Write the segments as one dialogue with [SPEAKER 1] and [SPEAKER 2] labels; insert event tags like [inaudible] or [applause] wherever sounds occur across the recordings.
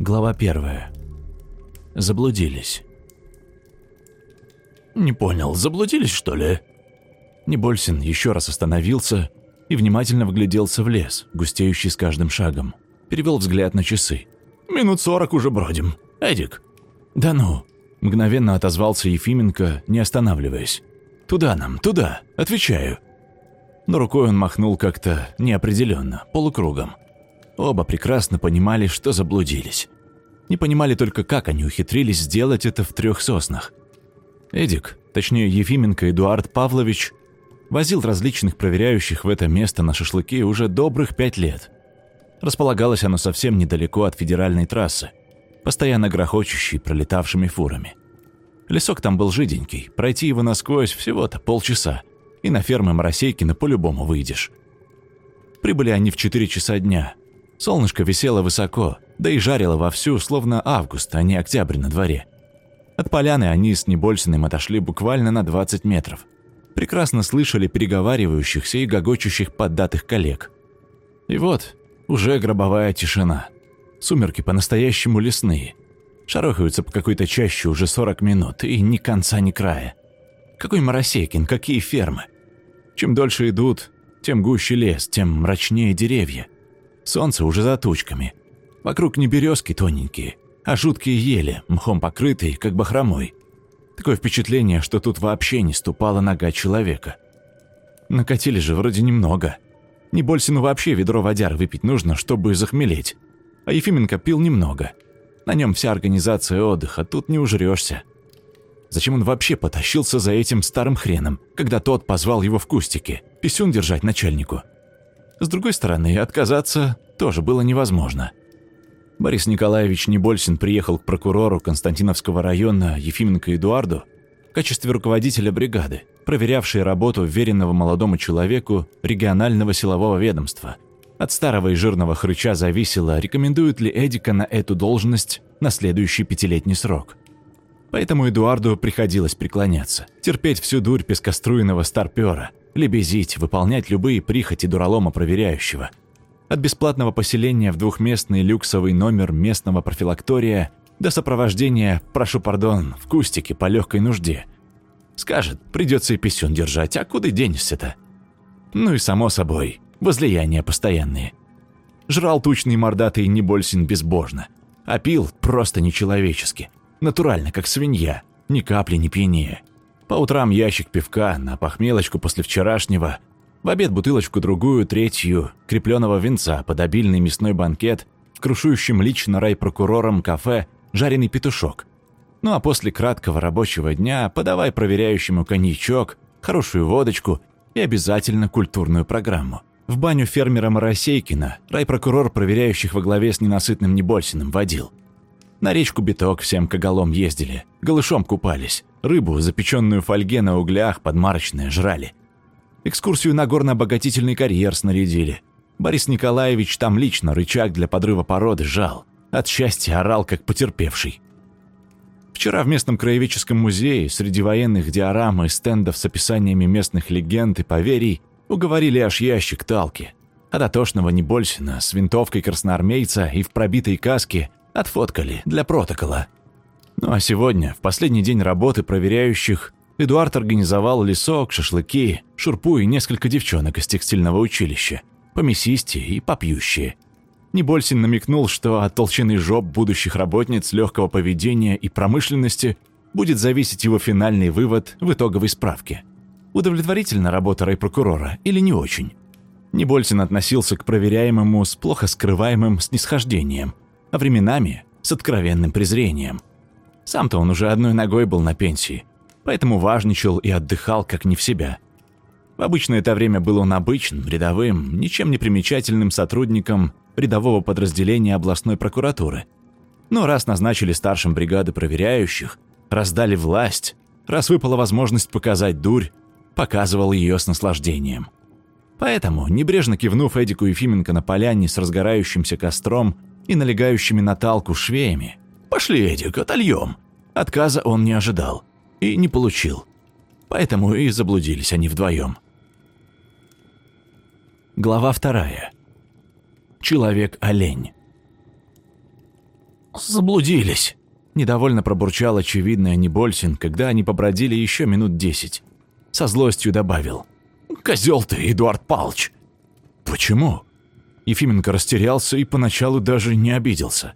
[SPEAKER 1] Глава первая. Заблудились.
[SPEAKER 2] «Не понял, заблудились, что ли?»
[SPEAKER 1] Небольсин еще раз остановился и внимательно вгляделся в лес, густеющий с каждым шагом. Перевел взгляд на часы.
[SPEAKER 2] «Минут сорок уже бродим. Эдик».
[SPEAKER 1] «Да ну!» – мгновенно отозвался Ефименко, не останавливаясь. «Туда нам, туда, отвечаю». Но рукой он махнул как-то неопределенно, полукругом. Оба прекрасно понимали, что заблудились. Не понимали только, как они ухитрились сделать это в трех соснах. Эдик, точнее Ефименко Эдуард Павлович, возил различных проверяющих в это место на шашлыки уже добрых пять лет. Располагалось оно совсем недалеко от федеральной трассы, постоянно грохочущей пролетавшими фурами. Лесок там был жиденький, пройти его насквозь всего-то полчаса, и на фермы Моросейкина по-любому выйдешь. Прибыли они в 4 часа дня. Солнышко висело высоко, да и жарило вовсю, словно август, а не октябрь на дворе. От поляны они с Небольсиным отошли буквально на 20 метров. Прекрасно слышали переговаривающихся и гогочущих поддатых коллег. И вот, уже гробовая тишина. Сумерки по-настоящему лесные. Шарохаются по какой-то чаще уже 40 минут, и ни конца, ни края. Какой Моросейкин, какие фермы. Чем дольше идут, тем гуще лес, тем мрачнее деревья. Солнце уже за тучками. Вокруг не березки тоненькие, а жуткие ели, мхом покрытые, как бахромой. Такое впечатление, что тут вообще не ступала нога человека. Накатили же вроде немного. Не Больсину вообще ведро водяр выпить нужно, чтобы захмелеть. А Ефименко пил немного. На нем вся организация отдыха, тут не ужрешься. Зачем он вообще потащился за этим старым хреном, когда тот позвал его в кустике, писюн держать начальнику? С другой стороны, отказаться тоже было невозможно. Борис Николаевич Небольсин приехал к прокурору Константиновского района Ефименко Эдуарду в качестве руководителя бригады, проверявшей работу веренного молодому человеку регионального силового ведомства. От старого и жирного хрыча зависело, рекомендуют ли Эдика на эту должность на следующий пятилетний срок. Поэтому Эдуарду приходилось преклоняться, терпеть всю дурь пескоструйного старпера, лебезить, выполнять любые прихоти дуралома проверяющего – от бесплатного поселения в двухместный люксовый номер местного профилактория до сопровождения, прошу пардон, в кустике по легкой нужде. Скажет, придется и писюн держать, а куда денешься-то? Ну и само собой, возлияния постоянные. Жрал тучный мордатый Небольсин безбожно, а пил просто нечеловечески, натурально, как свинья, ни капли не пьянее. По утрам ящик пивка на похмелочку после вчерашнего – в обед бутылочку-другую, третью, крепленного винца под обильный мясной банкет, в крушующем лично райпрокурором кафе жареный петушок. Ну а после краткого рабочего дня подавай проверяющему коньячок, хорошую водочку и обязательно культурную программу. В баню фермера Моросейкина райпрокурор проверяющих во главе с ненасытным Небольсиным водил. На речку Биток всем коголом ездили, голышом купались, рыбу, запеченную в фольге на углях, подмарочные жрали – Экскурсию на горно-обогатительный карьер снарядили. Борис Николаевич там лично рычаг для подрыва породы жал. От счастья орал, как потерпевший. Вчера в местном краеведческом музее среди военных диорам и стендов с описаниями местных легенд и поверий уговорили аж ящик талки. А дотошного Небольсина с винтовкой красноармейца и в пробитой каске отфоткали для протокола. Ну а сегодня, в последний день работы проверяющих, Эдуард организовал лесок, шашлыки, шурпу и несколько девчонок из текстильного училища, помесистее и попьющие. Небольсин намекнул, что от толщины жоп будущих работниц легкого поведения и промышленности будет зависеть его финальный вывод в итоговой справке. Удовлетворительна работа райпрокурора или не очень? Небольсин относился к проверяемому с плохо скрываемым снисхождением, а временами с откровенным презрением. Сам-то он уже одной ногой был на пенсии – поэтому важничал и отдыхал как не в себя. В обычное это время был он обычным, рядовым, ничем не примечательным сотрудником рядового подразделения областной прокуратуры. Но раз назначили старшим бригады проверяющих, раздали власть, раз выпала возможность показать дурь, показывал ее с наслаждением. Поэтому, небрежно кивнув Эдику Ефименко на поляне с разгорающимся костром и налегающими на талку швеями, «Пошли, Эдик, отольем!» Отказа он не ожидал и не получил. Поэтому и заблудились они вдвоем. Глава вторая. Человек-олень.
[SPEAKER 2] заблудились!»
[SPEAKER 1] Недовольно пробурчал очевидный Небольсин, когда они побродили еще минут десять. Со злостью добавил.
[SPEAKER 2] «Козел ты, Эдуард Палч!»
[SPEAKER 1] «Почему?» Ефименко растерялся и поначалу даже не обиделся.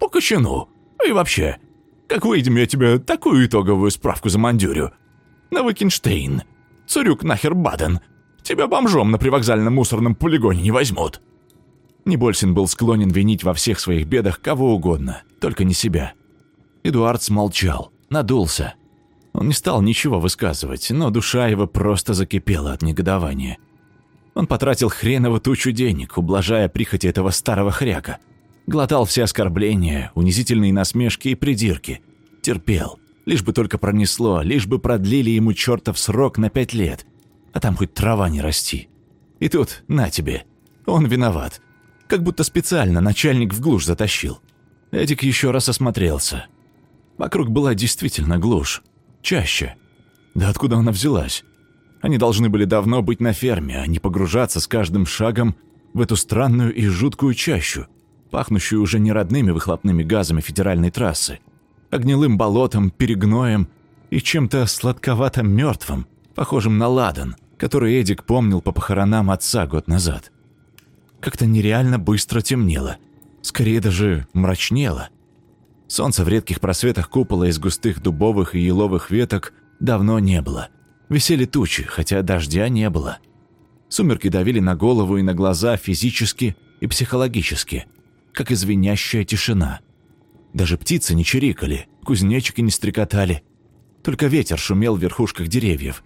[SPEAKER 2] «По кочану. И вообще, как выйдем, я тебе такую итоговую справку замандюрю. На Викинштейн. Цурюк нахер Баден. Тебя бомжом на привокзальном мусорном полигоне не возьмут».
[SPEAKER 1] Небольсин был склонен винить во всех своих бедах кого угодно, только не себя. Эдуард смолчал, надулся. Он не стал ничего высказывать, но душа его просто закипела от негодования. Он потратил хреново тучу денег, ублажая прихоти этого старого хряка. Глотал все оскорбления, унизительные насмешки и придирки. Терпел. Лишь бы только пронесло, лишь бы продлили ему чертов срок на пять лет. А там хоть трава не расти. И тут, на тебе. Он виноват. Как будто специально начальник в глушь затащил. Эдик еще раз осмотрелся. Вокруг была действительно глушь. Чаще. Да откуда она взялась? Они должны были давно быть на ферме, а не погружаться с каждым шагом в эту странную и жуткую чащу, пахнущую уже не родными выхлопными газами федеральной трассы, а гнилым болотом, перегноем и чем-то сладковато мертвым, похожим на ладан, который Эдик помнил по похоронам отца год назад. Как-то нереально быстро темнело, скорее даже мрачнело – Солнца в редких просветах купола из густых дубовых и еловых веток давно не было. Висели тучи, хотя дождя не было. Сумерки давили на голову и на глаза физически и психологически, как извинящая тишина. Даже птицы не чирикали, кузнечики не стрекотали. Только ветер шумел в верхушках деревьев.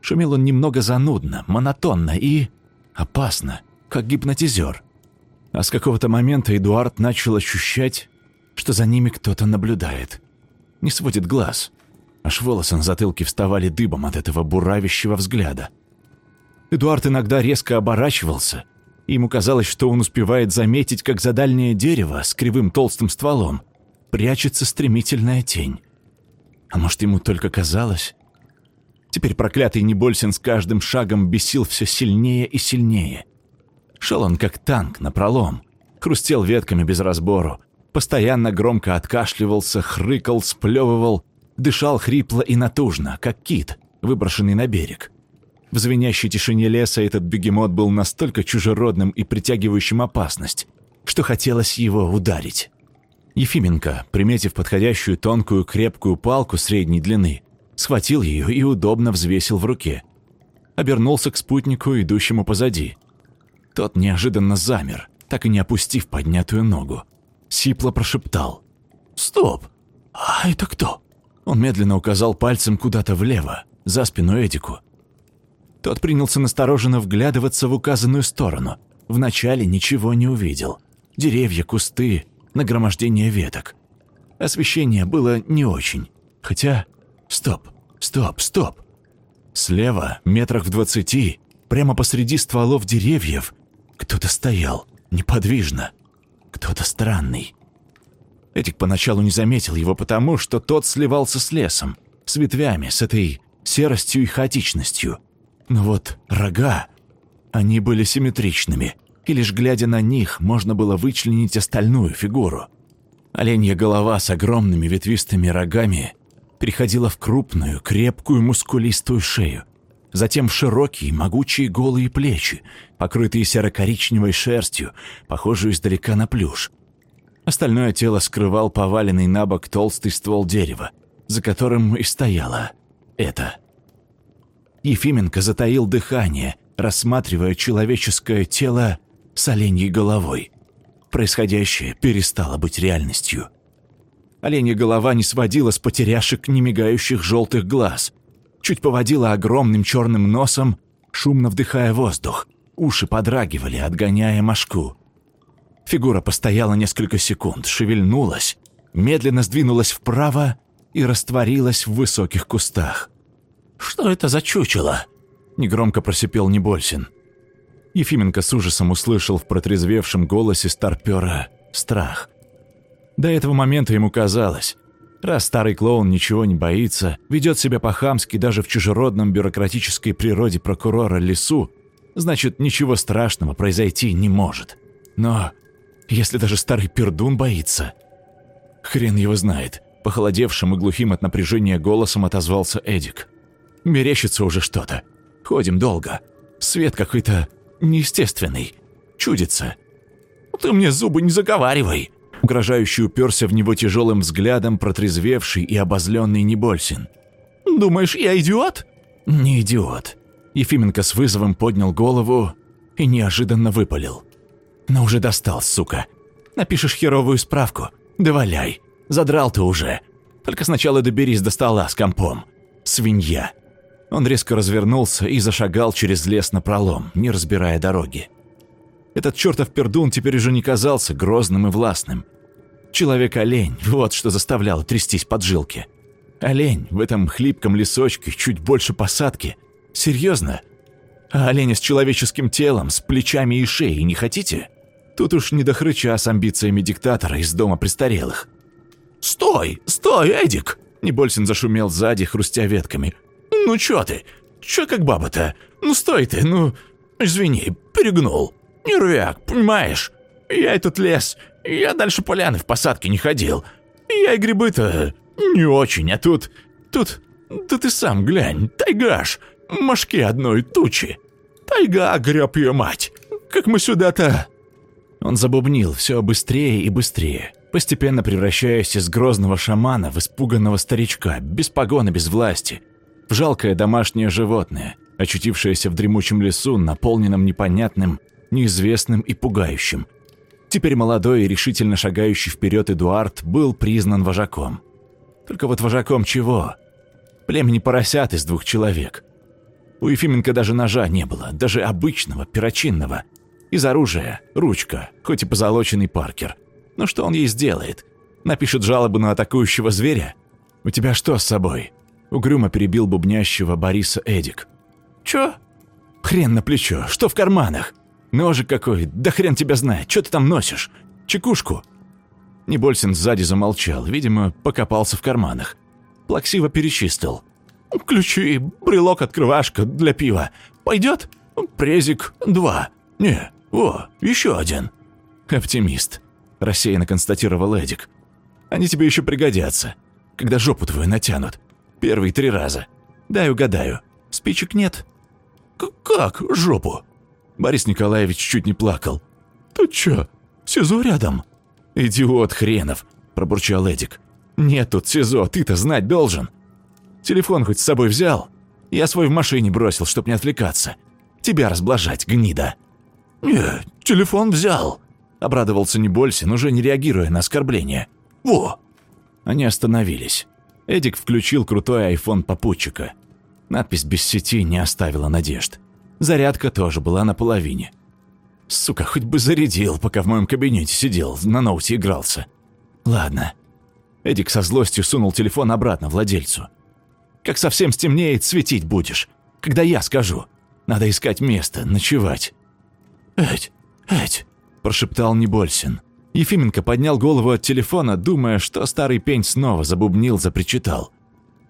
[SPEAKER 1] Шумел он немного занудно, монотонно и... опасно, как гипнотизер. А с какого-то момента Эдуард начал ощущать, что за ними кто-то наблюдает. Не сводит глаз. Аж волосы на затылке вставали дыбом от этого буравящего взгляда. Эдуард иногда резко оборачивался, ему казалось, что он успевает заметить, как за дальнее дерево с кривым толстым стволом прячется стремительная тень. А может, ему только казалось? Теперь проклятый Небольсин с каждым шагом бесил все сильнее и сильнее. Шел он как танк на пролом, хрустел ветками без разбору, Постоянно громко откашливался, хрыкал, сплевывал, дышал хрипло и натужно, как кит, выброшенный на берег. В звенящей тишине леса этот бегемот был настолько чужеродным и притягивающим опасность, что хотелось его ударить. Ефименко, приметив подходящую тонкую крепкую палку средней длины, схватил ее и удобно взвесил в руке. Обернулся к спутнику, идущему позади. Тот неожиданно замер, так и не опустив поднятую ногу. Сипло прошептал. «Стоп! А это кто?» Он медленно указал пальцем куда-то влево, за спину Эдику. Тот принялся настороженно вглядываться в указанную сторону. Вначале ничего не увидел. Деревья, кусты, нагромождение веток. Освещение было не очень. Хотя... Стоп, стоп, стоп. Слева, метрах в двадцати, прямо посреди стволов деревьев, кто-то стоял, неподвижно. Кто-то странный. Этик поначалу не заметил его потому, что тот сливался с лесом, с ветвями, с этой серостью и хаотичностью. Но вот рога, они были симметричными, и лишь глядя на них, можно было вычленить остальную фигуру. Оленья голова с огромными ветвистыми рогами переходила в крупную, крепкую, мускулистую шею, затем в широкие, могучие голые плечи, покрытые серо-коричневой шерстью, похожую издалека на плюш. Остальное тело скрывал поваленный на бок толстый ствол дерева, за которым и стояло это. Ефименко затаил дыхание, рассматривая человеческое тело с оленьей головой. Происходящее перестало быть реальностью. Оленья голова не сводила с потеряшек немигающих желтых глаз, чуть поводила огромным черным носом, шумно вдыхая воздух. Уши подрагивали, отгоняя мошку. Фигура постояла несколько секунд, шевельнулась, медленно сдвинулась вправо и растворилась в высоких кустах.
[SPEAKER 2] «Что это за чучело?»
[SPEAKER 1] – негромко просипел Небольсин. Ефименко с ужасом услышал в протрезвевшем голосе старпера страх. До этого момента ему казалось, Раз старый клоун ничего не боится, ведет себя по-хамски даже в чужеродном бюрократической природе прокурора лесу, значит, ничего страшного произойти не может. Но если даже старый пердун боится, Хрен его знает. Похолодевшим и глухим от напряжения голосом отозвался Эдик. Мерещится уже что-то. Ходим долго. Свет какой-то неестественный. Чудится.
[SPEAKER 2] Ты мне зубы не заговаривай.
[SPEAKER 1] Угрожающе уперся в него тяжелым взглядом протрезвевший и обозленный Небольсин.
[SPEAKER 2] «Думаешь, я идиот?»
[SPEAKER 1] «Не идиот». Ефименко с вызовом поднял голову и неожиданно выпалил. «Но уже достал, сука. Напишешь херовую справку. Да валяй. Задрал ты уже. Только сначала доберись до стола с компом. Свинья». Он резко развернулся и зашагал через лес на пролом, не разбирая дороги. Этот чертов пердун теперь уже не казался грозным и властным. Человек-олень, вот что заставляло трястись поджилки. Олень в этом хлипком лесочке, чуть больше посадки. Серьезно? А оленя с человеческим телом, с плечами и шеей не хотите? Тут уж не до хрыча с амбициями диктатора из дома престарелых.
[SPEAKER 2] «Стой! Стой, Эдик!»
[SPEAKER 1] Небольсин зашумел сзади, хрустя ветками.
[SPEAKER 2] «Ну чё ты? Чё как баба-то? Ну стой ты, ну... Извини, перегнул. Нервяк, понимаешь? Я этот лес, я дальше поляны в посадке не ходил. Я и грибы-то не очень, а тут... Тут... Да ты сам глянь, тайгаш, мошки одной тучи. Тайга, греб ее мать. Как мы сюда-то...
[SPEAKER 1] Он забубнил все быстрее и быстрее, постепенно превращаясь из грозного шамана в испуганного старичка, без погоны, без власти, в жалкое домашнее животное, очутившееся в дремучем лесу, наполненном непонятным, неизвестным и пугающим. Теперь молодой и решительно шагающий вперед Эдуард был признан вожаком. Только вот вожаком чего? Племени поросят из двух человек. У Ефименко даже ножа не было, даже обычного, перочинного. Из оружия – ручка, хоть и позолоченный Паркер. Но что он ей сделает? Напишет жалобу на атакующего зверя? «У тебя что с собой?» Угрюмо перебил бубнящего Бориса Эдик.
[SPEAKER 2] «Чё?»
[SPEAKER 1] «Хрен на плечо, что в карманах?» «Ножик какой, да хрен тебя знает, что ты там носишь? Чекушку?» Небольсин сзади замолчал, видимо, покопался в карманах. Плаксиво перечистил.
[SPEAKER 2] «Ключи, брелок-открывашка для пива. Пойдет? Презик, два. Не, о, еще один».
[SPEAKER 1] «Оптимист», – рассеянно констатировал Эдик. «Они тебе еще пригодятся, когда жопу твою натянут. Первые три раза. Дай угадаю, спичек нет?»
[SPEAKER 2] «Как жопу?»
[SPEAKER 1] Борис Николаевич чуть не плакал.
[SPEAKER 2] «Ты чё, СИЗО рядом?»
[SPEAKER 1] «Идиот хренов!» – пробурчал Эдик. «Нет тут СИЗО, ты-то знать должен. Телефон хоть с собой взял? Я свой в машине бросил, чтоб не отвлекаться. Тебя разблажать, гнида!»
[SPEAKER 2] «Не, телефон взял», –
[SPEAKER 1] обрадовался Небольсин, уже не реагируя на оскорбление.
[SPEAKER 2] «Во!»
[SPEAKER 1] Они остановились. Эдик включил крутой айфон попутчика. Надпись «Без сети» не оставила надежд. Зарядка тоже была наполовине. Сука, хоть бы зарядил, пока в моем кабинете сидел, на ноуте игрался. Ладно. Эдик со злостью сунул телефон обратно владельцу. Как совсем стемнеет, светить будешь. Когда я скажу. Надо искать место, ночевать.
[SPEAKER 2] «Эть, Эть!»
[SPEAKER 1] – прошептал Небольсин. Ефименко поднял голову от телефона, думая, что старый пень снова забубнил, запричитал.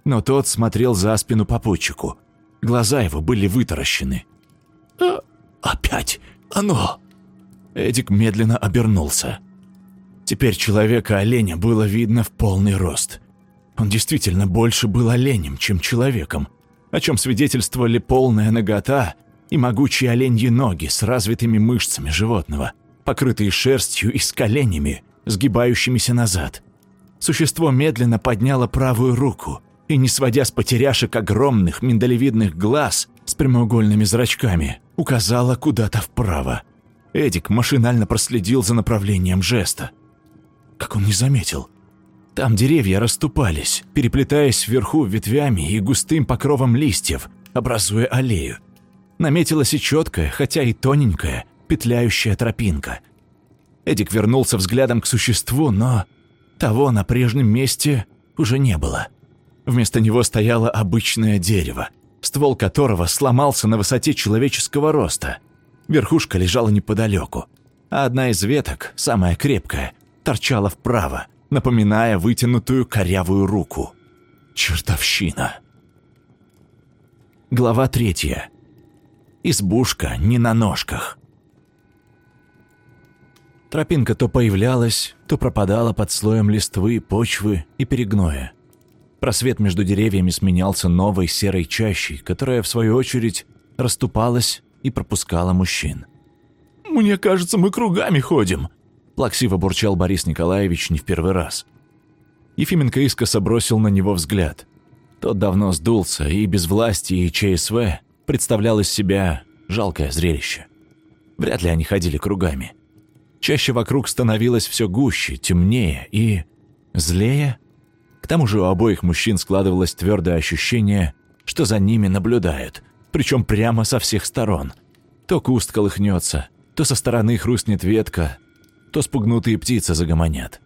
[SPEAKER 1] Но тот смотрел за спину попутчику. Глаза его были вытаращены.
[SPEAKER 2] «А, опять оно!»
[SPEAKER 1] Эдик медленно обернулся. Теперь человека-оленя было видно в полный рост. Он действительно больше был оленем, чем человеком, о чем свидетельствовали полная нагота и могучие оленьи ноги с развитыми мышцами животного, покрытые шерстью и с коленями, сгибающимися назад. Существо медленно подняло правую руку и, не сводя с потеряшек огромных миндалевидных глаз с прямоугольными зрачками, указала куда-то вправо. Эдик машинально проследил за направлением жеста. Как он не заметил? Там деревья расступались, переплетаясь вверху ветвями и густым покровом листьев, образуя аллею. Наметилась и четкая, хотя и тоненькая, петляющая тропинка. Эдик вернулся взглядом к существу, но того на прежнем месте уже не было. Вместо него стояло обычное дерево, ствол которого сломался на высоте человеческого роста. Верхушка лежала неподалеку, а одна из веток, самая крепкая, торчала вправо, напоминая вытянутую корявую руку. Чертовщина. Глава третья. Избушка не на ножках. Тропинка то появлялась, то пропадала под слоем листвы, почвы и перегноя. Просвет между деревьями сменялся новой серой чащей, которая, в свою очередь, расступалась и пропускала мужчин.
[SPEAKER 2] «Мне кажется, мы кругами ходим», –
[SPEAKER 1] плаксиво бурчал Борис Николаевич не в первый раз. Ефименко искоса бросил на него взгляд. Тот давно сдулся, и без власти и ЧСВ представлял из себя жалкое зрелище. Вряд ли они ходили кругами. Чаще вокруг становилось все гуще, темнее и... злее. К тому же у обоих мужчин складывалось твердое ощущение, что за ними наблюдают, причем прямо со всех сторон. То куст колыхнется, то со стороны хрустнет ветка, то спугнутые птицы загомонят.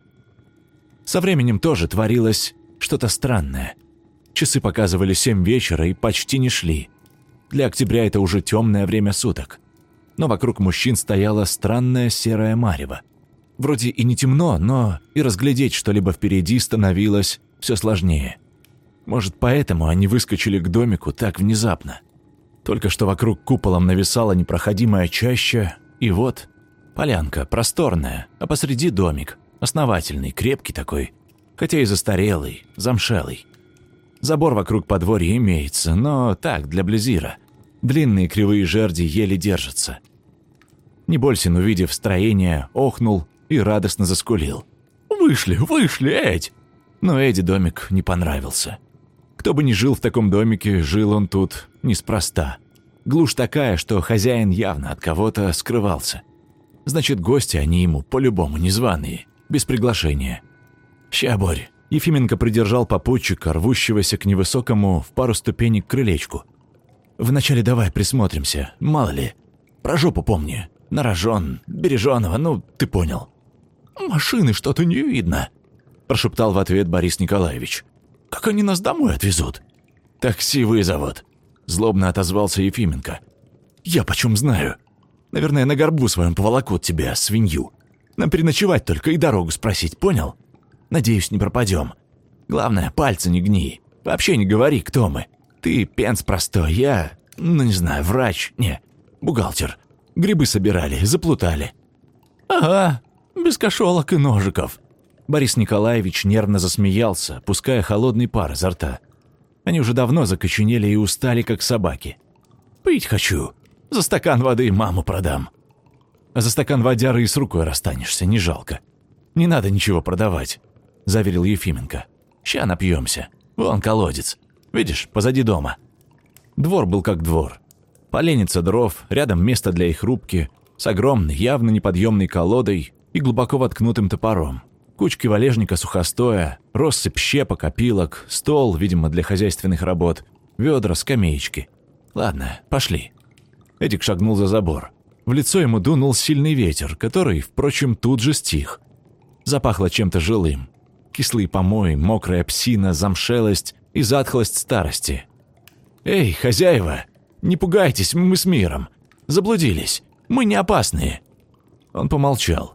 [SPEAKER 1] Со временем тоже творилось что-то странное. Часы показывали семь вечера и почти не шли. Для октября это уже темное время суток но вокруг мужчин стояла странная серая марево. Вроде и не темно, но и разглядеть что-либо впереди становилось все сложнее. Может, поэтому они выскочили к домику так внезапно. Только что вокруг куполом нависала непроходимая чаща, и вот полянка, просторная, а посреди домик, основательный, крепкий такой, хотя и застарелый, замшелый. Забор вокруг подворья имеется, но так, для близира. Длинные кривые жерди еле держатся. Небольсин, увидев строение, охнул и радостно заскулил. «Вышли, вышли, Эдь!» Но Эдди домик не понравился. Кто бы ни жил в таком домике, жил он тут неспроста. Глушь такая, что хозяин явно от кого-то скрывался. Значит, гости они ему по-любому незваные, без приглашения. «Ща, Борь!» Ефименко придержал попутчика, рвущегося к невысокому в пару ступенек крылечку. Вначале давай присмотримся, мало ли. Про жопу помни. Нарожен, береженого, ну, ты понял. Машины что-то не видно, прошептал в ответ Борис Николаевич. Как они нас домой отвезут? Такси вызовут, злобно отозвался Ефименко. Я почем знаю? Наверное, на горбу своем поволокут тебя, свинью. Нам переночевать только и дорогу спросить, понял? Надеюсь, не пропадем. Главное, пальцы не гни. Вообще не говори, кто мы. Ты пенс простой, я, ну не знаю, врач, не, бухгалтер. Грибы собирали, заплутали. Ага, без кошелок и ножиков. Борис Николаевич нервно засмеялся, пуская холодный пар изо рта. Они уже давно закоченели и устали, как собаки. «Пить хочу. За стакан воды маму продам». «А за стакан водяры и с рукой расстанешься, не жалко. Не надо ничего продавать», – заверил Ефименко. «Ща напьемся. Вон колодец. Видишь, позади дома. Двор был как двор. Поленница дров, рядом место для их рубки, с огромной, явно неподъемной колодой и глубоко воткнутым топором. Кучки валежника сухостоя, россыпь щепок, опилок, стол, видимо, для хозяйственных работ, ведра, скамеечки. Ладно, пошли. Эдик шагнул за забор. В лицо ему дунул сильный ветер, который, впрочем, тут же стих. Запахло чем-то жилым. Кислые помои, мокрая псина, замшелость и затхлость старости. «Эй, хозяева, не пугайтесь, мы с миром. Заблудились. Мы не опасные». Он помолчал.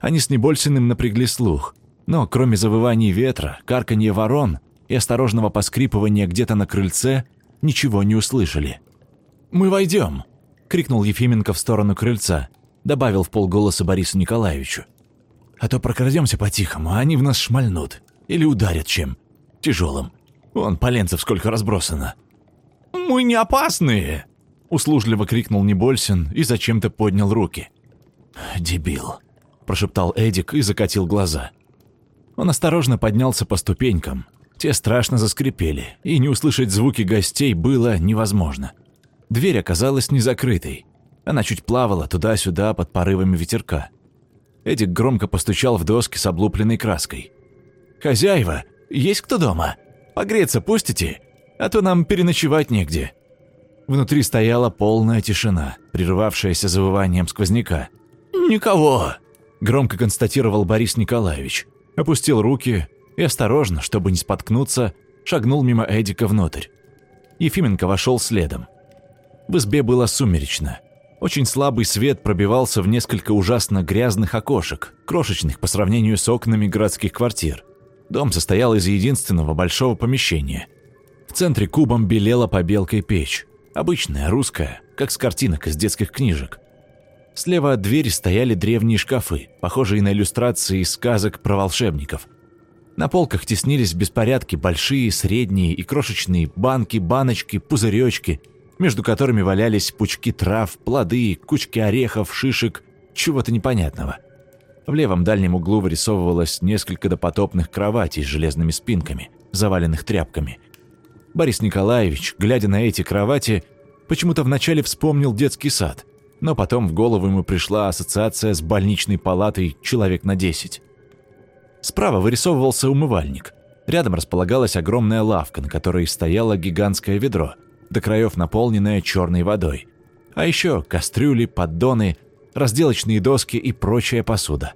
[SPEAKER 1] Они с Небольсиным напрягли слух, но кроме завываний ветра, карканья ворон и осторожного поскрипывания где-то на крыльце, ничего не услышали. «Мы войдем!» — крикнул Ефименко в сторону крыльца, добавил в полголоса Борису Николаевичу. «А то прокрадемся по-тихому, а они в нас шмальнут. Или ударят чем. Тяжелым. Вон, поленцев сколько разбросано. «Мы не опасные!» — услужливо крикнул Небольсин и зачем-то поднял руки. «Дебил!» — прошептал Эдик и закатил глаза. Он осторожно поднялся по ступенькам. Те страшно заскрипели, и не услышать звуки гостей было невозможно. Дверь оказалась не закрытой. Она чуть плавала туда-сюда под порывами ветерка. Эдик громко постучал в доски с облупленной краской. «Хозяева, есть кто дома? Погреться пустите? А то нам переночевать негде». Внутри стояла полная тишина, прерывавшаяся завыванием сквозняка. «Никого!» – громко констатировал Борис Николаевич. Опустил руки и осторожно, чтобы не споткнуться, шагнул мимо Эдика внутрь. Ефименко вошел следом. В избе было сумеречно. Очень слабый свет пробивался в несколько ужасно грязных окошек, крошечных по сравнению с окнами городских квартир. Дом состоял из единственного большого помещения. В центре кубом белела побелкой печь. Обычная, русская, как с картинок из детских книжек. Слева от двери стояли древние шкафы, похожие на иллюстрации из сказок про волшебников. На полках теснились в беспорядке большие, средние и крошечные банки, баночки, пузыречки, между которыми валялись пучки трав, плоды, кучки орехов, шишек, чего-то непонятного. В левом дальнем углу вырисовывалось несколько допотопных кроватей с железными спинками, заваленных тряпками. Борис Николаевич, глядя на эти кровати, почему-то вначале вспомнил детский сад, но потом в голову ему пришла ассоциация с больничной палатой «Человек на 10». Справа вырисовывался умывальник. Рядом располагалась огромная лавка, на которой стояло гигантское ведро, до краев наполненное черной водой. А еще кастрюли, поддоны, разделочные доски и прочая посуда.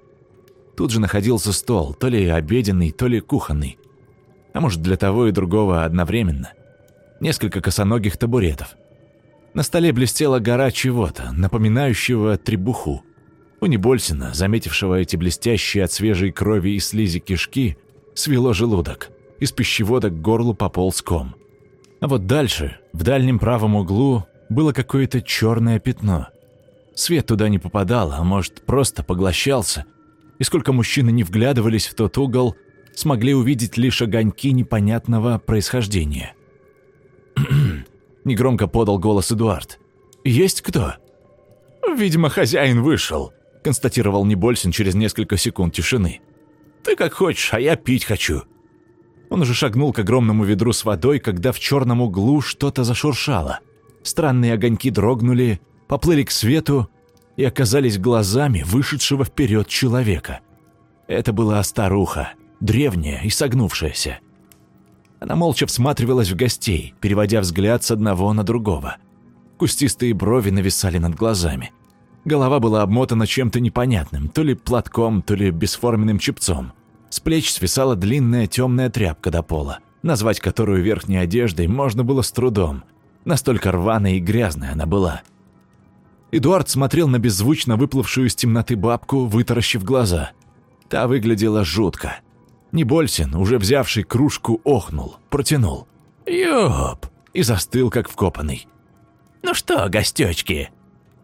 [SPEAKER 1] Тут же находился стол, то ли обеденный, то ли кухонный. А может, для того и другого одновременно. Несколько косоногих табуретов. На столе блестела гора чего-то, напоминающего требуху. У Небольсина, заметившего эти блестящие от свежей крови и слизи кишки, свело желудок. Из пищевода к горлу пополз ком. А вот дальше, в дальнем правом углу, было какое-то черное пятно. Свет туда не попадал, а может, просто поглощался. И сколько мужчины не вглядывались в тот угол, смогли увидеть лишь огоньки непонятного происхождения. [clears throat] Негромко подал голос Эдуард. «Есть кто?» «Видимо, хозяин вышел», — констатировал Небольсин через несколько секунд тишины. «Ты как хочешь, а я пить хочу». Он уже шагнул к огромному ведру с водой, когда в черном углу что-то зашуршало. Странные огоньки дрогнули, поплыли к свету и оказались глазами вышедшего вперед человека. Это была старуха, древняя и согнувшаяся. Она молча всматривалась в гостей, переводя взгляд с одного на другого. Кустистые брови нависали над глазами. Голова была обмотана чем-то непонятным, то ли платком, то ли бесформенным чепцом. С плеч свисала длинная темная тряпка до пола, назвать которую верхней одеждой можно было с трудом. Настолько рваная и грязная она была. Эдуард смотрел на беззвучно выплывшую из темноты бабку, вытаращив глаза. Та выглядела жутко. Небольсин, уже взявший кружку, охнул, протянул. «Ёп!» и застыл, как вкопанный. «Ну что, гостёчки?»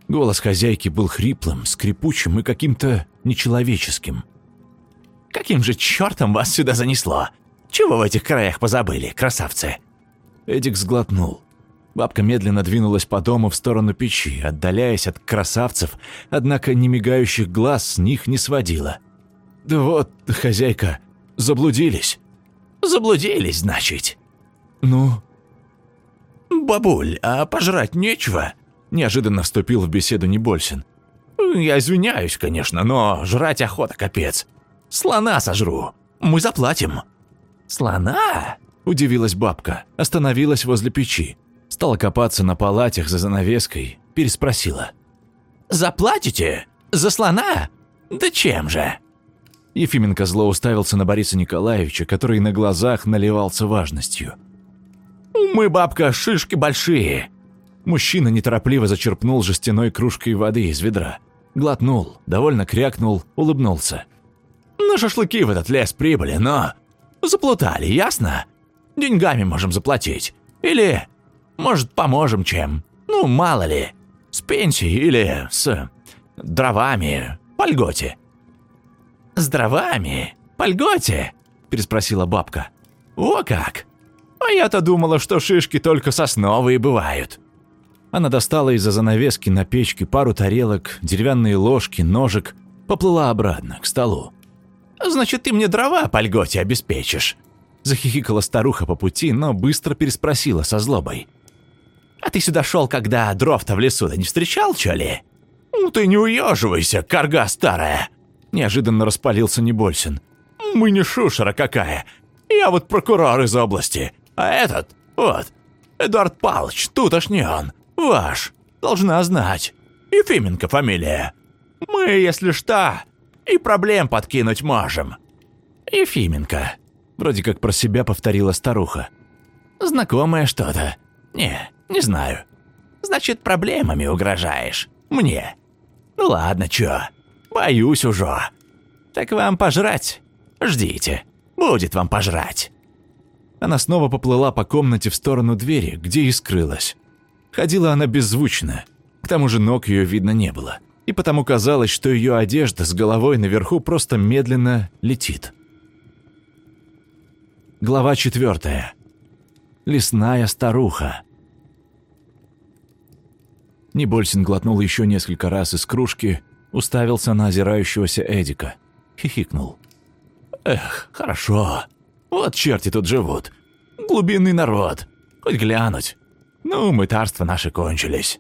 [SPEAKER 1] Голос хозяйки был хриплым, скрипучим и каким-то нечеловеческим. «Каким же чёртом вас сюда занесло? Чего в этих краях позабыли, красавцы?» Эдик сглотнул. Бабка медленно двинулась по дому в сторону печи, отдаляясь от красавцев, однако немигающих глаз с них не сводила. «Да вот, хозяйка, Заблудились?» «Заблудились, значит?» «Ну?» «Бабуль, а пожрать нечего?» Неожиданно вступил в беседу Небольсин. «Я извиняюсь, конечно, но жрать охота капец. Слона сожру. Мы заплатим». «Слона?» – удивилась бабка. Остановилась возле печи. Стала копаться на палатях за занавеской. Переспросила. «Заплатите? За слона? Да чем же?» Ефименко зло уставился на Бориса Николаевича, который на глазах наливался важностью. «Мы, бабка, шишки большие!» Мужчина неторопливо зачерпнул жестяной кружкой воды из ведра. Глотнул, довольно крякнул, улыбнулся. «На шашлыки в этот лес прибыли, но... Заплутали, ясно? Деньгами можем заплатить. Или, может, поможем чем. Ну, мало ли. С пенсией или с дровами, по льготе. «С дровами? По льготе?» – переспросила бабка. «О как! А я-то думала, что шишки только сосновые бывают». Она достала из-за занавески на печке пару тарелок, деревянные ложки, ножик, поплыла обратно, к столу. «Значит, ты мне дрова по льготе обеспечишь?» Захихикала старуха по пути, но быстро переспросила со злобой. «А ты сюда шел, когда дров-то в лесу-то не встречал, чё ли?» «Ну ты не уёживайся, карга старая!» Неожиданно распалился Небольсин. «Мы не шушера какая. Я вот прокурор из области. А этот, вот, Эдуард Павлович, тутошний он, ваш, должна знать. Ефименко фамилия. Мы, если что, и проблем подкинуть можем». «Ефименко», — вроде как про себя повторила старуха. «Знакомое что-то. Не, не знаю. Значит, проблемами угрожаешь. Мне. Ну ладно, чё. Боюсь уже. Так вам пожрать? Ждите. Будет вам пожрать. Она снова поплыла по комнате в сторону двери, где и скрылась. Ходила она беззвучно. К тому же ног ее видно не было. и потому казалось, что ее одежда с головой наверху просто медленно летит. Глава четвертая. Лесная старуха. Небольсин глотнул еще несколько раз из кружки, уставился на озирающегося Эдика. Хихикнул. «Эх, хорошо. Вот черти тут живут. Глубинный народ. Хоть глянуть. Ну, мытарства наши кончились».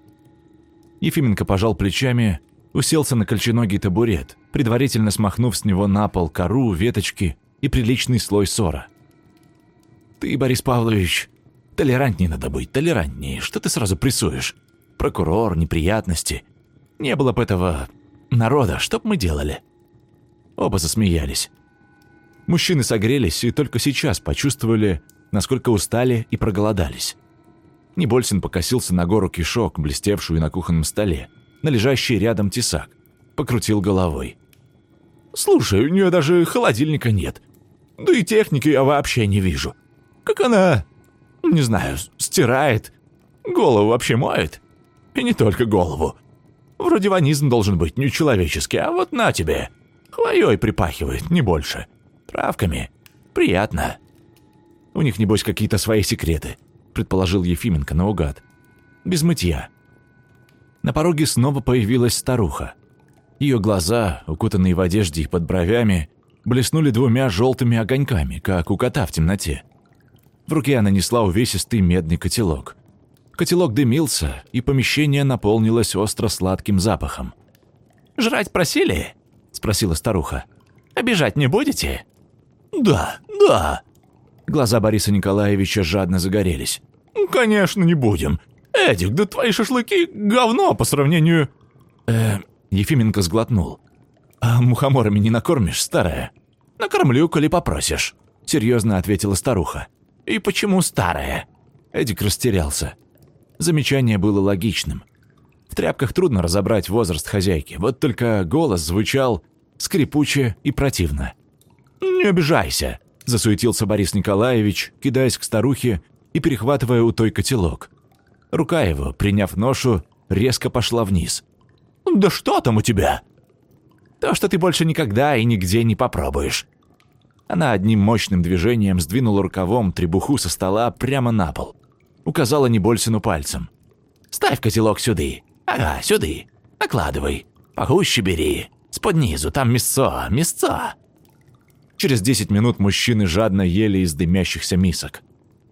[SPEAKER 1] Ефименко пожал плечами, уселся на кольченогий табурет, предварительно смахнув с него на пол кору, веточки и приличный слой сора. «Ты, Борис Павлович, толерантнее надо быть, толерантнее. Что ты сразу прессуешь? Прокурор, неприятности. Не было бы этого народа, что б мы делали?» Оба засмеялись. Мужчины согрелись и только сейчас почувствовали, насколько устали и проголодались. Небольсин покосился на гору кишок, блестевшую на кухонном столе, на лежащий рядом тесак. Покрутил головой. «Слушай, у нее даже холодильника нет. Да и техники я вообще не вижу. Как она, не знаю, стирает, голову вообще моет. И не только голову. Вроде ванизм должен быть нечеловеческий, а вот на тебе. Хвоей припахивает, не больше. Травками. Приятно. У них, небось, какие-то свои секреты, предположил Ефименко наугад. Без мытья. На пороге снова появилась старуха. Ее глаза, укутанные в одежде и под бровями, блеснули двумя желтыми огоньками, как у кота в темноте. В руке она несла увесистый медный котелок. Котелок дымился, и помещение наполнилось остро-сладким запахом. «Жрать просили?» – спросила старуха. «Обижать не будете?» «Да, да». Глаза Бориса Николаевича жадно загорелись. «Конечно, не будем. Эдик, да твои шашлыки — говно по сравнению...» «Э, Ефименко сглотнул. «А мухоморами не накормишь, старая?» «Накормлю, коли попросишь», — серьезно ответила старуха. «И почему старая?» Эдик растерялся. Замечание было логичным. В тряпках трудно разобрать возраст хозяйки, вот только голос звучал скрипуче и противно. «Не обижайся», — засуетился Борис Николаевич, кидаясь к старухе и перехватывая у той котелок. Рука его, приняв ношу, резко пошла вниз. «Да что там у тебя?» «То, что ты больше никогда и нигде не попробуешь». Она одним мощным движением сдвинула рукавом требуху со стола прямо на пол. Указала Небольсину пальцем. «Ставь котелок сюды. Ага, сюды. Накладывай. Погуще бери. С-под низу, там мясцо, мясцо». Через десять минут мужчины жадно ели из дымящихся мисок.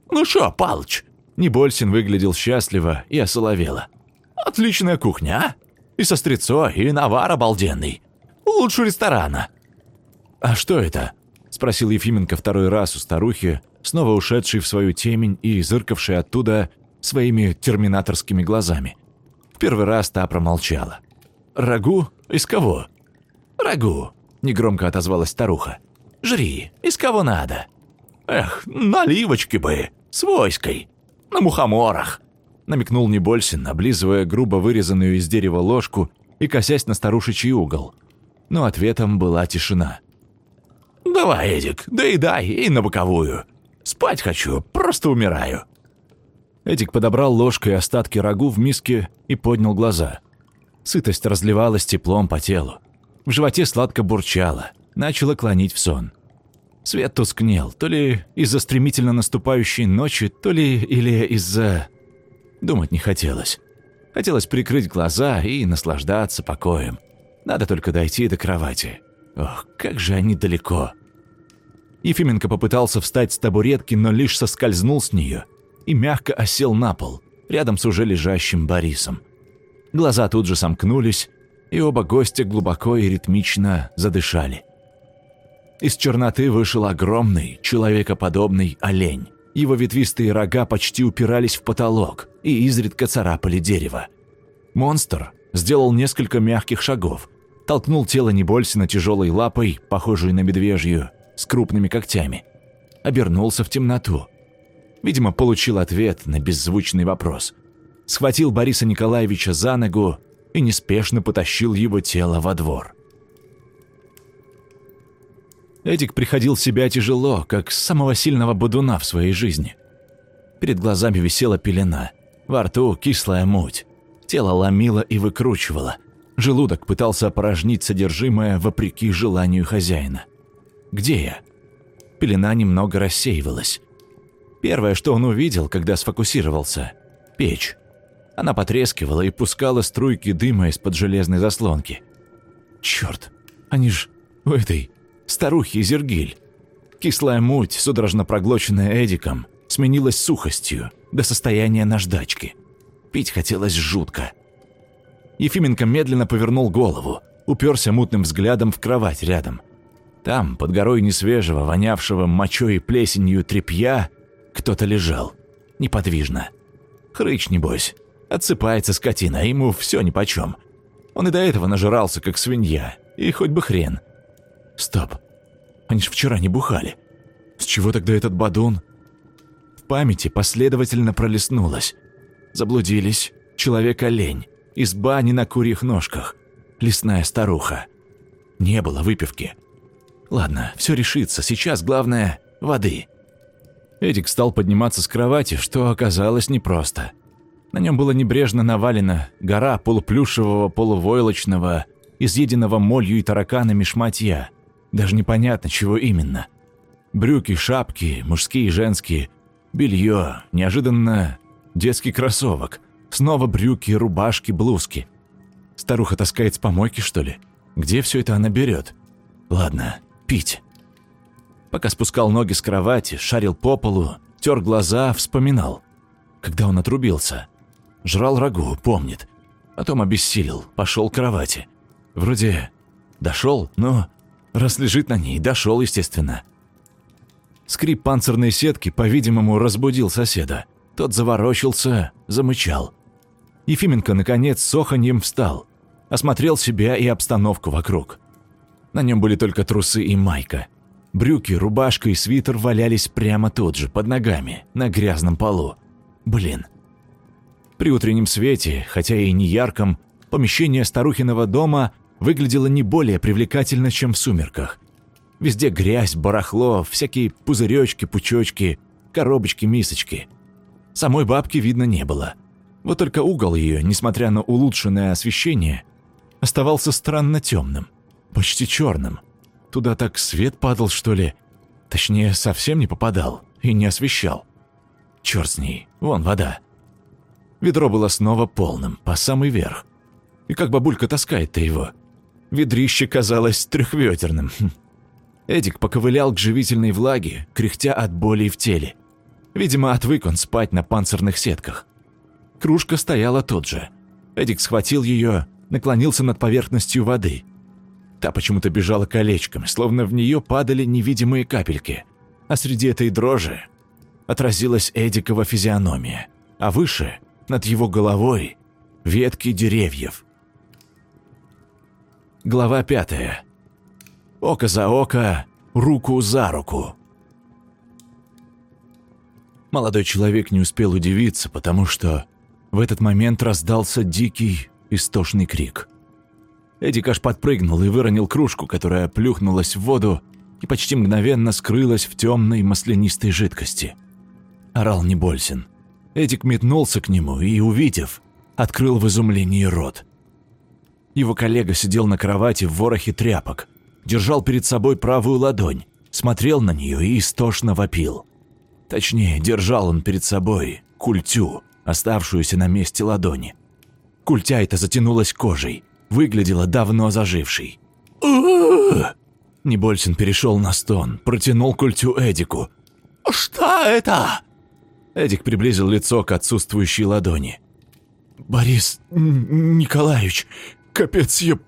[SPEAKER 1] «Ну шо, Палыч, Небольсин выглядел счастливо и осоловело. «Отличная кухня, а? И сострецо, и навар обалденный. Лучше ресторана». «А что это?» – спросил Ефименко второй раз у старухи, снова ушедшей в свою темень и зыркавшей оттуда своими терминаторскими глазами. В первый раз та промолчала. «Рагу? Из кого?» «Рагу», – негромко отозвалась старуха. «Жри, из кого надо». «Эх, наливочки бы, с войской» на мухоморах», — намекнул Небольсин, облизывая грубо вырезанную из дерева ложку и косясь на старушечий угол. Но ответом была тишина. «Давай, Эдик, доедай и на боковую. Спать хочу, просто умираю». Эдик подобрал ложкой остатки рагу в миске и поднял глаза. Сытость разливалась теплом по телу. В животе сладко бурчало, начало клонить в сон. Свет тускнел, то ли из-за стремительно наступающей ночи, то ли или из-за... Думать не хотелось. Хотелось прикрыть глаза и наслаждаться покоем. Надо только дойти до кровати. Ох, как же они далеко. Ефименко попытался встать с табуретки, но лишь соскользнул с нее и мягко осел на пол, рядом с уже лежащим Борисом. Глаза тут же сомкнулись, и оба гостя глубоко и ритмично задышали. Из черноты вышел огромный, человекоподобный олень. Его ветвистые рога почти упирались в потолок и изредка царапали дерево. Монстр сделал несколько мягких шагов, толкнул тело Небольсина тяжелой лапой, похожей на медвежью, с крупными когтями. Обернулся в темноту. Видимо, получил ответ на беззвучный вопрос. Схватил Бориса Николаевича за ногу и неспешно потащил его тело во двор. Эдик приходил в себя тяжело, как самого сильного бодуна в своей жизни. Перед глазами висела пелена, во рту кислая муть, тело ломило и выкручивало. Желудок пытался опорожнить содержимое вопреки желанию хозяина. «Где я?» Пелена немного рассеивалась. Первое, что он увидел, когда сфокусировался – печь. Она потрескивала и пускала струйки дыма из-под железной заслонки. Черт, они ж у этой старухи Зергиль. Кислая муть, судорожно проглоченная Эдиком, сменилась сухостью до состояния наждачки. Пить хотелось жутко. Ефименко медленно повернул голову, уперся мутным взглядом в кровать рядом. Там, под горой несвежего, вонявшего мочой и плесенью тряпья, кто-то лежал. Неподвижно. Хрыч, небось. Отсыпается скотина, ему все нипочем. Он и до этого нажирался, как свинья. И хоть бы хрен. Стоп. Они ж вчера не бухали. С чего тогда этот бадун? В памяти последовательно пролеснулось. Заблудились. Человек-олень. Изба не на курьих ножках. Лесная старуха. Не было выпивки. Ладно, все решится. Сейчас главное – воды. Эдик стал подниматься с кровати, что оказалось непросто. На нем было небрежно навалено гора полуплюшевого, полувойлочного, изъеденного молью и тараканами шматья. Даже непонятно, чего именно. Брюки, шапки, мужские и женские, белье, неожиданно детский кроссовок, снова брюки, рубашки, блузки. Старуха таскает с помойки, что ли? Где все это она берет? Ладно, пить. Пока спускал ноги с кровати, шарил по полу, тер глаза, вспоминал. Когда он отрубился. Жрал рагу, помнит. Потом обессилел, пошел к кровати. Вроде дошел, но раз лежит на ней, дошел, естественно. Скрип панцирной сетки, по-видимому, разбудил соседа. Тот заворочился, замычал. Ефименко, наконец, с оханьем встал. Осмотрел себя и обстановку вокруг. На нем были только трусы и майка. Брюки, рубашка и свитер валялись прямо тут же, под ногами, на грязном полу. Блин. При утреннем свете, хотя и не ярком, помещение старухиного дома выглядело не более привлекательно, чем в сумерках. Везде грязь, барахло, всякие пузыречки, пучочки, коробочки, мисочки. Самой бабки видно не было. Вот только угол ее, несмотря на улучшенное освещение, оставался странно темным, почти черным. Туда так свет падал, что ли? Точнее, совсем не попадал и не освещал. Черт с ней, вон вода. Ведро было снова полным, по самый верх. И как бабулька таскает-то его? Ведрище казалось трехветерным. Хм. Эдик поковылял к живительной влаге, кряхтя от боли в теле. Видимо, отвык он спать на панцирных сетках. Кружка стояла тут же. Эдик схватил ее, наклонился над поверхностью воды – Та почему-то бежала колечком, словно в нее падали невидимые капельки. А среди этой дрожи отразилась Эдикова физиономия, а выше, над его головой, ветки деревьев. Глава пятая. Око за око, руку за руку. Молодой человек не успел удивиться, потому что в этот момент раздался дикий, истошный крик – Эдик аж подпрыгнул и выронил кружку, которая плюхнулась в воду и почти мгновенно скрылась в темной маслянистой жидкости. Орал Небольсин. Эдик метнулся к нему и, увидев, открыл в изумлении рот. Его коллега сидел на кровати в ворохе тряпок, держал перед собой правую ладонь, смотрел на нее и истошно вопил. Точнее, держал он перед собой культю, оставшуюся на месте ладони. Культя эта затянулась кожей, выглядела давно зажившей. Небольсин перешел на стон, протянул культю Эдику. «Что это?» Эдик приблизил лицо к отсутствующей ладони. «Борис Николаевич, капец я...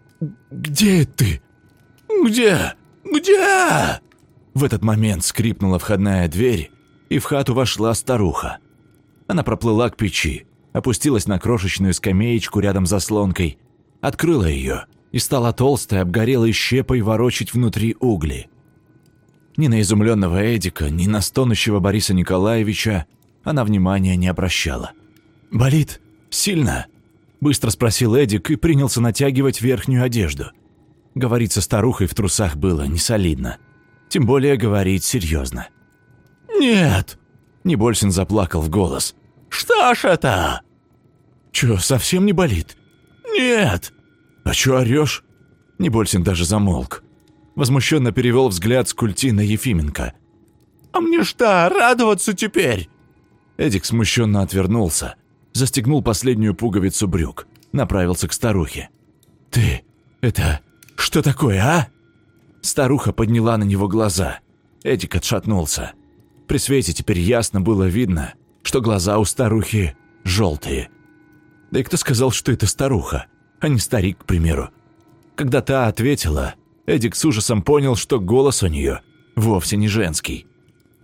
[SPEAKER 1] Где ты?» «Где? Где?» В этот момент скрипнула входная дверь, и в хату вошла старуха. Она проплыла к печи, опустилась на крошечную скамеечку рядом с заслонкой открыла ее и стала толстой, обгорелой щепой ворочить внутри угли. Ни на изумленного Эдика, ни на стонущего Бориса Николаевича она внимания не обращала. «Болит? Сильно?» – быстро спросил Эдик и принялся натягивать верхнюю одежду. Говорить со старухой в трусах было несолидно. Тем более говорить серьезно. «Нет!» – Небольсин заплакал в голос. «Что ж это?» «Чё, совсем не болит?» «Нет!» А чё орёшь?» Небольсин даже замолк. Возмущенно перевел взгляд с культи на Ефименко.
[SPEAKER 2] «А мне что, радоваться теперь?»
[SPEAKER 1] Эдик смущенно отвернулся, застегнул последнюю пуговицу брюк, направился к старухе. «Ты, это, что такое, а?» Старуха подняла на него глаза. Эдик отшатнулся. При свете теперь ясно было видно, что глаза у старухи желтые. Да и кто сказал, что это старуха, а не старик, к примеру? Когда та ответила, Эдик с ужасом понял, что голос у нее вовсе не женский.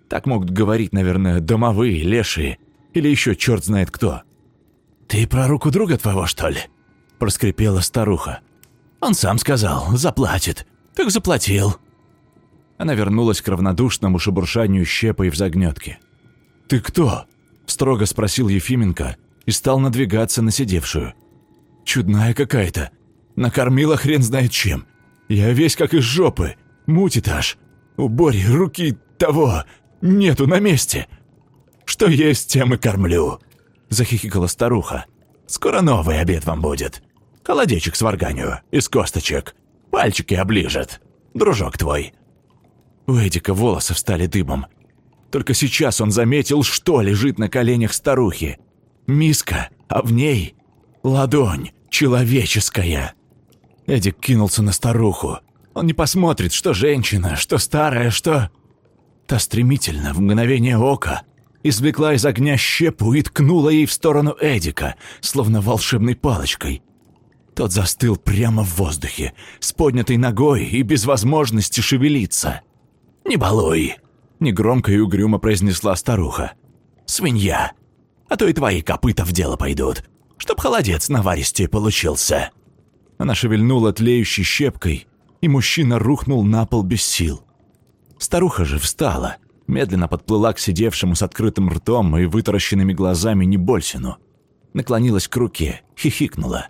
[SPEAKER 1] Так могут говорить, наверное, домовые, лешие или еще черт знает кто. «Ты про руку друга твоего, что ли?» – проскрипела старуха. «Он сам сказал, заплатит. Так заплатил». Она вернулась к равнодушному шебуршанию щепой в загнетке. «Ты кто?» – строго спросил Ефименко и стал надвигаться на сидевшую. «Чудная какая-то. Накормила хрен знает чем. Я весь как из жопы. Мутит аж. У Бори руки того нету на месте. Что есть, тем и кормлю», – захихикала старуха. «Скоро новый обед вам будет. Холодечек с варганью, из косточек. Пальчики оближет. Дружок твой». У Эдика волосы встали дыбом. Только сейчас он заметил, что лежит на коленях старухи. Миска, а в ней ладонь человеческая. Эдик кинулся на старуху. Он не посмотрит, что женщина, что старая, что... Та стремительно, в мгновение ока, извлекла из огня щепу и ткнула ей в сторону Эдика, словно волшебной палочкой. Тот застыл прямо в воздухе, с поднятой ногой и без возможности шевелиться. «Не балуй!» — негромко и угрюмо произнесла старуха. «Свинья! А то и твои копыта в дело пойдут, чтоб холодец наваристее получился!» Она шевельнула тлеющей щепкой, и мужчина рухнул на пол без сил. Старуха же встала, медленно подплыла к сидевшему с открытым ртом и вытаращенными глазами Небольсину. Наклонилась к руке, хихикнула.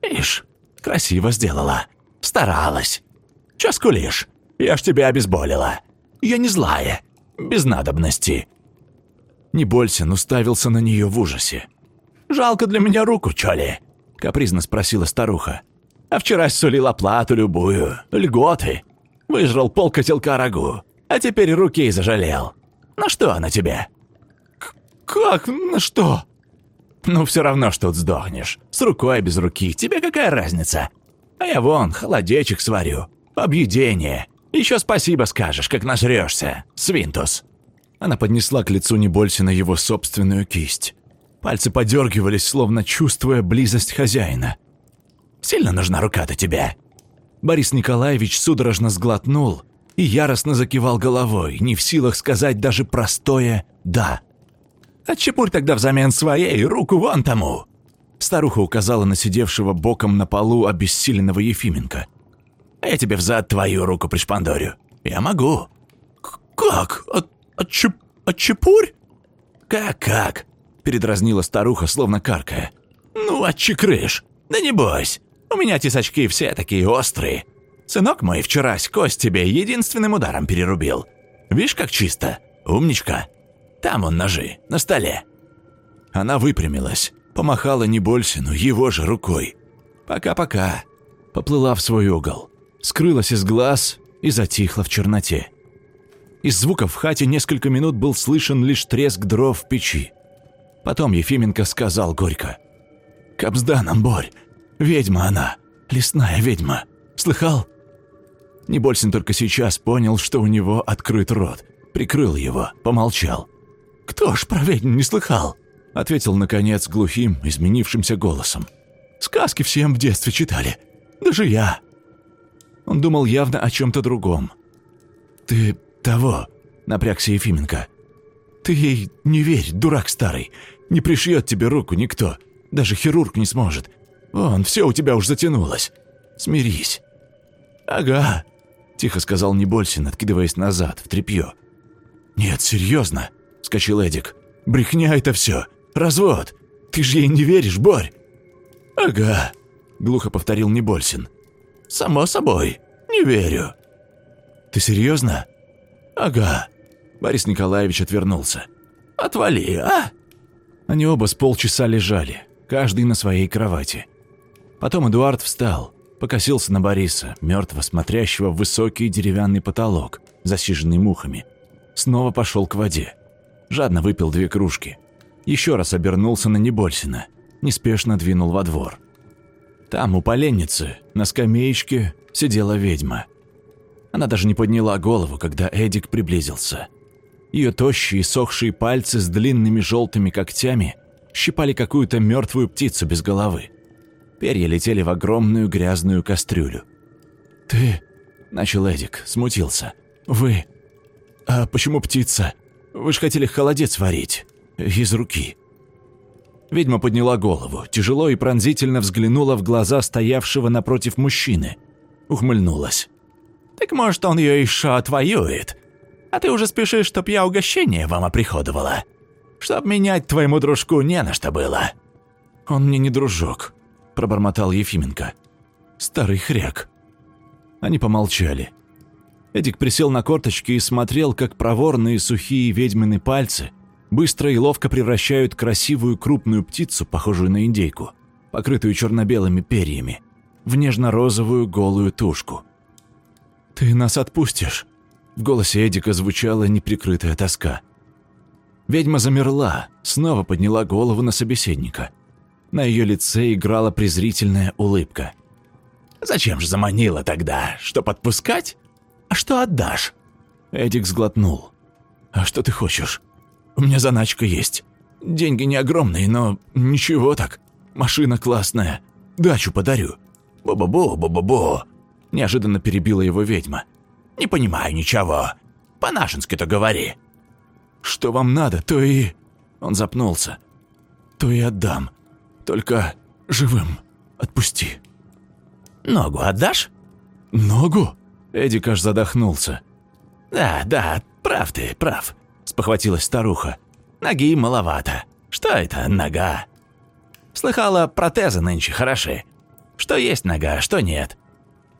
[SPEAKER 1] «Ишь, красиво сделала. Старалась. Чё скулишь? Я ж тебя обезболила. Я не злая. Без надобности». Небольсин уставился на нее в ужасе. «Жалко для меня руку, чё ли?» — капризно спросила старуха. «А вчера сулил оплату любую, льготы. Выжрал пол котелка рагу, а теперь руки зажалел. На что она тебе?» «Как? На что?» «Ну, все равно, что тут сдохнешь. С рукой, без руки. Тебе какая разница? А я вон, холодечек сварю. Объедение. Еще спасибо скажешь, как нажрешься. Свинтус». Она поднесла к лицу Небольсина его собственную кисть. Пальцы подергивались, словно чувствуя близость хозяина. «Сильно нужна рука-то тебе?» Борис Николаевич судорожно сглотнул и яростно закивал головой, не в силах сказать даже простое «да». «Отчепурь тогда взамен своей руку вон тому!» Старуха указала на сидевшего боком на полу обессиленного Ефименко. «А я тебе взад твою руку пришпандорю. Я могу». «Как? От, отчеп, отчепурь?» «Как-как?» – передразнила старуха, словно каркая. «Ну, отчекрышь. Да не бойся. У меня тесачки все такие острые. Сынок мой вчера кость тебе единственным ударом перерубил. Видишь, как чисто? Умничка. Там он ножи, на столе». Она выпрямилась, помахала Небольсину его же рукой. «Пока-пока». Поплыла в свой угол, скрылась из глаз и затихла в черноте. Из звуков в хате несколько минут был слышен лишь треск дров в печи. Потом Ефименко сказал горько. «Кобзданом, Борь, ведьма она, лесная ведьма. Слыхал?» Небольсин только сейчас понял, что у него открыт рот. Прикрыл его, помолчал. «Кто ж про ведьм не слыхал?» Ответил, наконец, глухим, изменившимся голосом. «Сказки всем в детстве читали. Даже я». Он думал явно о чем-то другом. «Ты того», — напрягся Ефименко. «Ты ей не верь, дурак старый. Не пришьет тебе руку никто. Даже хирург не сможет. Вон, все у тебя уж затянулось. Смирись». «Ага», — тихо сказал Небольсин, откидываясь назад, в тряпье. «Нет, серьезно», — скачал Эдик. «Брехня это все. Развод. Ты же ей не веришь, Борь?» «Ага», — глухо повторил Небольсин. «Само собой. Не верю». «Ты серьезно?» «Ага». Борис Николаевич отвернулся. «Отвали, а?» Они оба с полчаса лежали, каждый на своей кровати. Потом Эдуард встал, Покосился на Бориса, мертво смотрящего в высокий деревянный потолок, засиженный мухами. Снова пошел к воде. Жадно выпил две кружки. Еще раз обернулся на Небольсина. Неспешно двинул во двор. Там, у поленницы, на скамеечке, сидела ведьма. Она даже не подняла голову, когда Эдик приблизился. Ее тощие сохшие пальцы с длинными желтыми когтями щипали какую-то мертвую птицу без головы. Перья летели в огромную грязную кастрюлю. «Ты...» – начал Эдик, смутился. «Вы... А почему птица? Вы же хотели холодец варить. Из руки». Ведьма подняла голову, тяжело и пронзительно взглянула в глаза стоявшего напротив мужчины. Ухмыльнулась. «Так может, он ее еще отвоюет? А ты уже спешишь, чтоб я угощение вам оприходовала? Чтоб менять твоему дружку не на что было». «Он мне не дружок», – пробормотал Ефименко. «Старый хряк». Они помолчали. Эдик присел на корточки и смотрел, как проворные сухие ведьмины пальцы быстро и ловко превращают красивую крупную птицу, похожую на индейку, покрытую черно-белыми перьями, в нежно-розовую голую тушку. «Ты нас отпустишь?» В голосе Эдика звучала неприкрытая тоска. Ведьма замерла, снова подняла голову на собеседника – на ее лице играла презрительная улыбка. «Зачем же заманила тогда? Что подпускать? А что отдашь?» Эдик сглотнул. «А что ты хочешь? У меня заначка есть. Деньги не огромные, но ничего так. Машина классная. Дачу подарю». «Бу-бу-бу, бу-бу-бу», – неожиданно перебила его ведьма. «Не понимаю ничего. По-нашенски-то говори». «Что вам надо, то и...» Он запнулся. «То и отдам. Только живым отпусти». «Ногу отдашь?» «Ногу?» Эдик аж задохнулся. «Да, да, прав ты, прав», – спохватилась старуха. «Ноги маловато. Что это нога?» «Слыхала, протезы нынче хороши. Что есть нога, что нет?»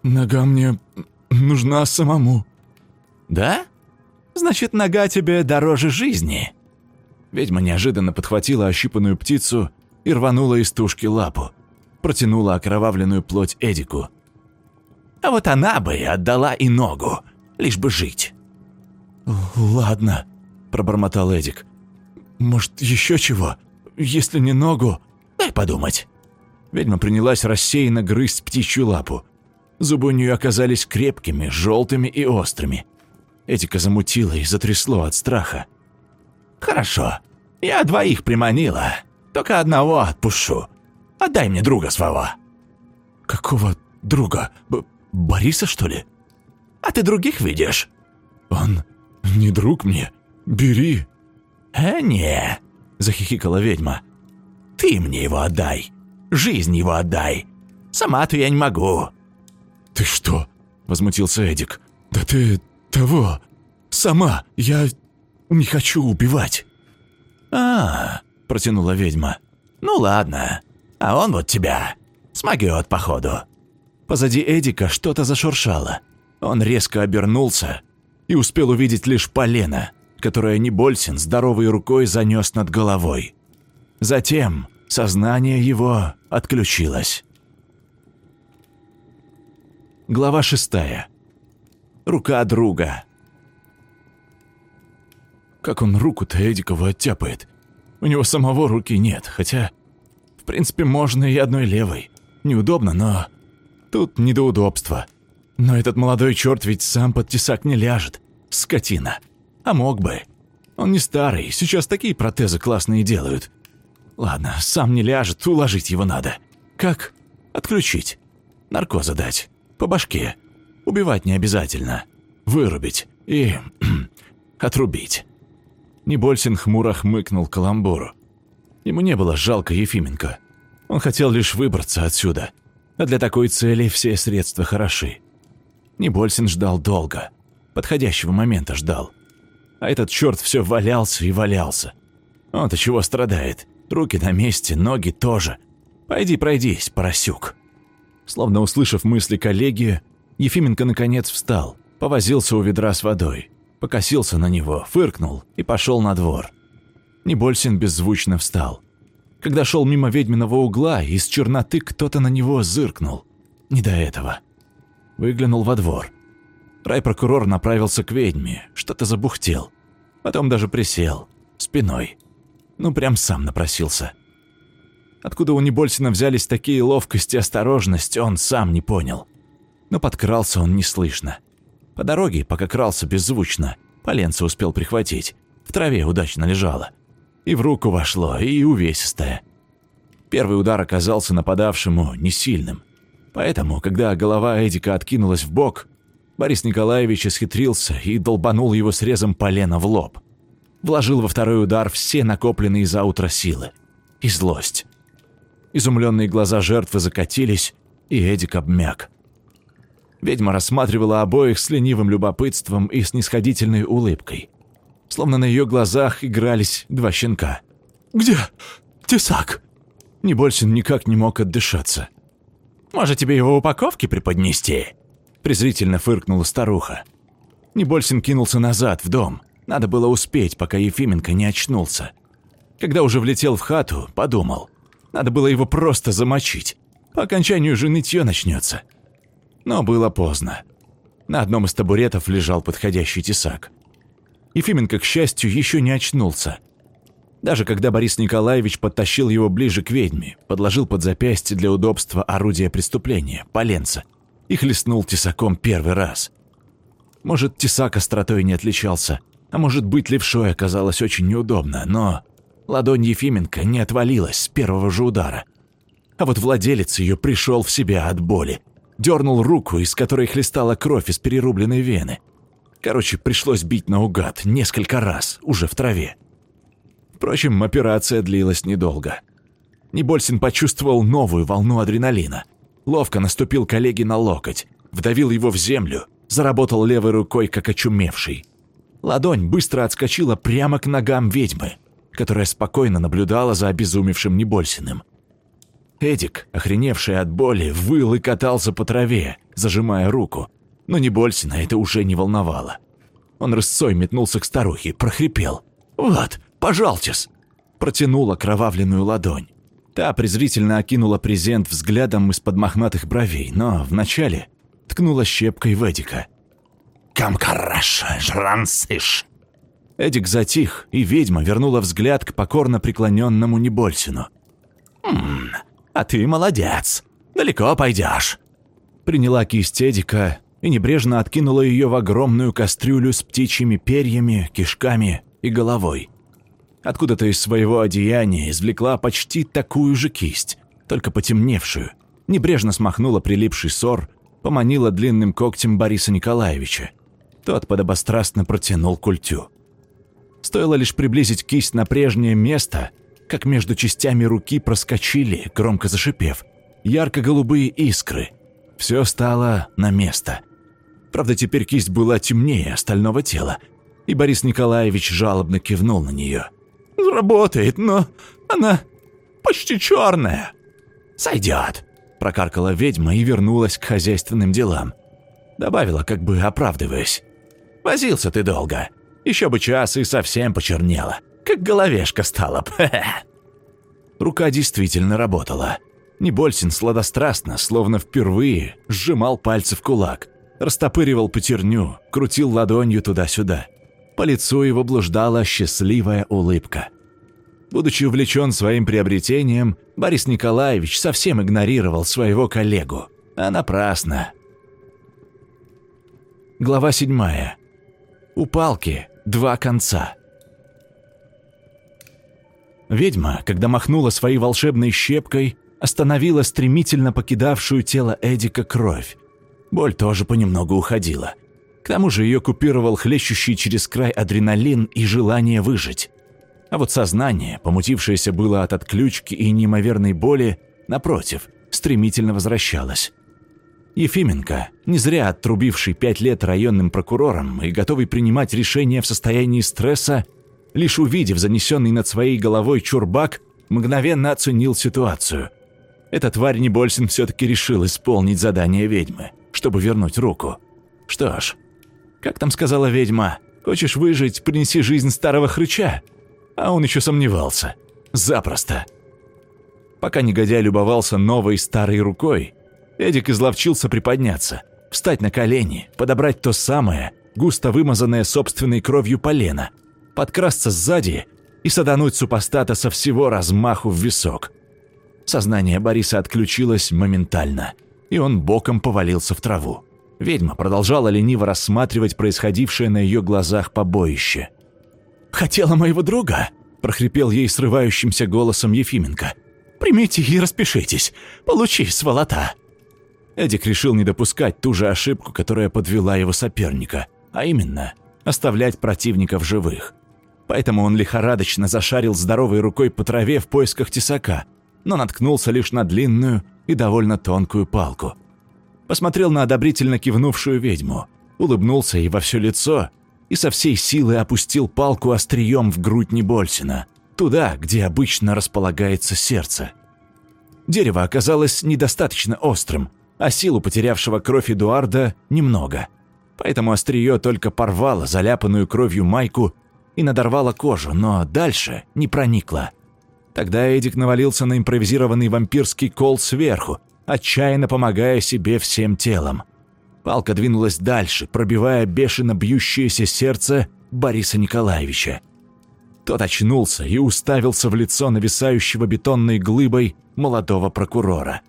[SPEAKER 1] «Нога мне нужна самому». «Да? Значит, нога тебе дороже жизни». Ведьма неожиданно подхватила ощипанную птицу и рванула из тушки лапу. Протянула окровавленную плоть Эдику. А вот она бы отдала и ногу, лишь бы жить. «Ладно», – пробормотал Эдик. «Может, еще чего? Если не ногу...» «Дай подумать». Ведьма принялась рассеянно грызть птичью лапу. Зубы у нее оказались крепкими, желтыми и острыми. Этика замутила и затрясло от страха. «Хорошо, я двоих приманила. Только одного отпущу. Отдай мне друга своего». «Какого друга? Б Бориса, что ли?» «А ты других видишь?» «Он не друг мне. Бери». «Э, не», — захихикала ведьма. «Ты мне его отдай. Жизнь его отдай. Сама-то я не могу». «Ты что?» — возмутился Эдик. «Да ты того. Сама. Я не хочу убивать». «А, – протянула ведьма. «Ну ладно, а он вот тебя. Смогет, походу». Позади Эдика что-то зашуршало. Он резко обернулся и успел увидеть лишь полено, которое Небольсин здоровой рукой занес над головой. Затем сознание его отключилось. Глава шестая. Рука друга. Как он руку-то Эдикова оттяпает? У него самого руки нет, хотя... В принципе, можно и одной левой. Неудобно, но... Тут не до удобства. Но этот молодой черт ведь сам под тесак не ляжет. Скотина. А мог бы. Он не старый, сейчас такие протезы классные делают. Ладно, сам не ляжет, уложить его надо. Как? Отключить. Наркоза дать. По башке. Убивать не обязательно. Вырубить. И... [clears throat] отрубить. Небольсин хмуро хмыкнул каламбуру. Ему не было жалко Ефименко. Он хотел лишь выбраться отсюда. А для такой цели все средства хороши. Небольсин ждал долго. Подходящего момента ждал. А этот черт все валялся и валялся. Он-то чего страдает? Руки на месте, ноги тоже. Пойди пройдись, поросюк. Словно услышав мысли коллеги, Ефименко наконец встал, повозился у ведра с водой покосился на него, фыркнул и пошел на двор. Небольсин беззвучно встал. Когда шел мимо ведьминого угла, из черноты кто-то на него зыркнул. не до этого. Выглянул во двор. Райпрокурор направился к ведьме, что-то забухтел. Потом даже присел, спиной. Ну, прям сам напросился. Откуда у Небольсина взялись такие ловкость и осторожность, он сам не понял. Но подкрался он неслышно. По дороге, пока крался беззвучно, поленце успел прихватить. В траве удачно лежало. И в руку вошло, и увесистое. Первый удар оказался нападавшему не сильным. Поэтому, когда голова Эдика откинулась в бок, Борис Николаевич исхитрился и долбанул его срезом полена в лоб. Вложил во второй удар все накопленные за утро силы. И злость. Изумленные глаза жертвы закатились, и Эдик обмяк. Ведьма рассматривала обоих с ленивым любопытством и снисходительной улыбкой. Словно на ее глазах игрались два щенка.
[SPEAKER 2] «Где тесак?»
[SPEAKER 1] Небольсин никак не мог отдышаться.
[SPEAKER 2] «Может, тебе его упаковки преподнести?»
[SPEAKER 1] Презрительно фыркнула старуха. Небольсин кинулся назад, в дом. Надо было успеть, пока Ефименко не очнулся. Когда уже влетел в хату, подумал. Надо было его просто замочить. По окончанию же нытье начнется. Но было поздно. На одном из табуретов лежал подходящий тесак. Ефименко, к счастью, еще не очнулся. Даже когда Борис Николаевич подтащил его ближе к ведьме, подложил под запястье для удобства орудия преступления, поленца, и хлестнул тесаком первый раз. Может, тесак остротой не отличался, а может быть, левшой оказалось очень неудобно, но Ладонь Ефименко не отвалилась с первого же удара. А вот владелец ее пришел в себя от боли. Дернул руку, из которой хлестала кровь из перерубленной вены. Короче, пришлось бить наугад несколько раз, уже в траве. Впрочем, операция длилась недолго. Небольсин почувствовал новую волну адреналина. Ловко наступил коллеге на локоть, вдавил его в землю, заработал левой рукой, как очумевший. Ладонь быстро отскочила прямо к ногам ведьмы которая спокойно наблюдала за обезумевшим Небольсиным. Эдик, охреневший от боли, выл и катался по траве, зажимая руку, но Небольсина это уже не волновало. Он рысцой метнулся к старухе, прохрипел. «Вот, пожалтесь!» Протянул окровавленную ладонь. Та презрительно окинула презент взглядом из-под мохнатых бровей, но вначале ткнула щепкой в Эдика.
[SPEAKER 2] «Камкараш, жрансыш!»
[SPEAKER 1] Эдик затих, и ведьма вернула взгляд к покорно преклоненному Небольсину.
[SPEAKER 2] «Ммм, а ты молодец. Далеко пойдешь».
[SPEAKER 1] Приняла кисть Эдика и небрежно откинула ее в огромную кастрюлю с птичьими перьями, кишками и головой. Откуда-то из своего одеяния извлекла почти такую же кисть, только потемневшую. Небрежно смахнула прилипший сор, поманила длинным когтем Бориса Николаевича. Тот подобострастно протянул культю. Стоило лишь приблизить кисть на прежнее место, как между частями руки проскочили, громко зашипев, ярко-голубые искры. Все стало на место. Правда, теперь кисть была темнее остального тела, и Борис Николаевич жалобно кивнул на нее.
[SPEAKER 2] «Работает, но она почти черная».
[SPEAKER 1] «Сойдет», – прокаркала ведьма и вернулась к хозяйственным делам. Добавила, как бы оправдываясь. «Возился ты долго. Еще бы час и совсем почернела, как головешка стала б. [laughs] Рука действительно работала. Небольсин сладострастно, словно впервые, сжимал пальцы в кулак, растопыривал пятерню, крутил ладонью туда-сюда. По лицу его блуждала счастливая улыбка. Будучи увлечен своим приобретением, Борис Николаевич совсем игнорировал своего коллегу. А напрасно. Глава седьмая. У палки два конца. Ведьма, когда махнула своей волшебной щепкой, остановила стремительно покидавшую тело Эдика кровь. Боль тоже понемногу уходила. К тому же ее купировал хлещущий через край адреналин и желание выжить. А вот сознание, помутившееся было от отключки и неимоверной боли, напротив, стремительно возвращалось. Ефименко, не зря отрубивший пять лет районным прокурором и готовый принимать решения в состоянии стресса, лишь увидев занесенный над своей головой чурбак, мгновенно оценил ситуацию. Эта тварь Небольсин все-таки решил исполнить задание ведьмы, чтобы вернуть руку. Что ж, как там сказала ведьма, хочешь выжить, принеси жизнь старого хрыча? А он еще сомневался. Запросто. Пока негодяй любовался новой старой рукой, Эдик изловчился приподняться, встать на колени, подобрать то самое, густо вымазанное собственной кровью полено, подкрасться сзади и садануть супостата со всего размаху в висок. Сознание Бориса отключилось моментально, и он боком повалился в траву. Ведьма продолжала лениво рассматривать происходившее на ее глазах побоище. «Хотела моего друга?» – прохрипел ей срывающимся голосом Ефименко. «Примите и распишитесь. Получи, сволота!» Эдик решил не допускать ту же ошибку, которая подвела его соперника, а именно оставлять противников живых. Поэтому он лихорадочно зашарил здоровой рукой по траве в поисках тесака, но наткнулся лишь на длинную и довольно тонкую палку. Посмотрел на одобрительно кивнувшую ведьму, улыбнулся ей во все лицо и со всей силы опустил палку острием в грудь Небольсина, туда, где обычно располагается сердце. Дерево оказалось недостаточно острым, а силу потерявшего кровь Эдуарда немного. Поэтому острие только порвало заляпанную кровью майку и надорвало кожу, но дальше не проникло. Тогда Эдик навалился на импровизированный вампирский кол сверху, отчаянно помогая себе всем телом. Палка двинулась дальше, пробивая бешено бьющееся сердце Бориса Николаевича. Тот очнулся и уставился в лицо нависающего бетонной глыбой молодого прокурора.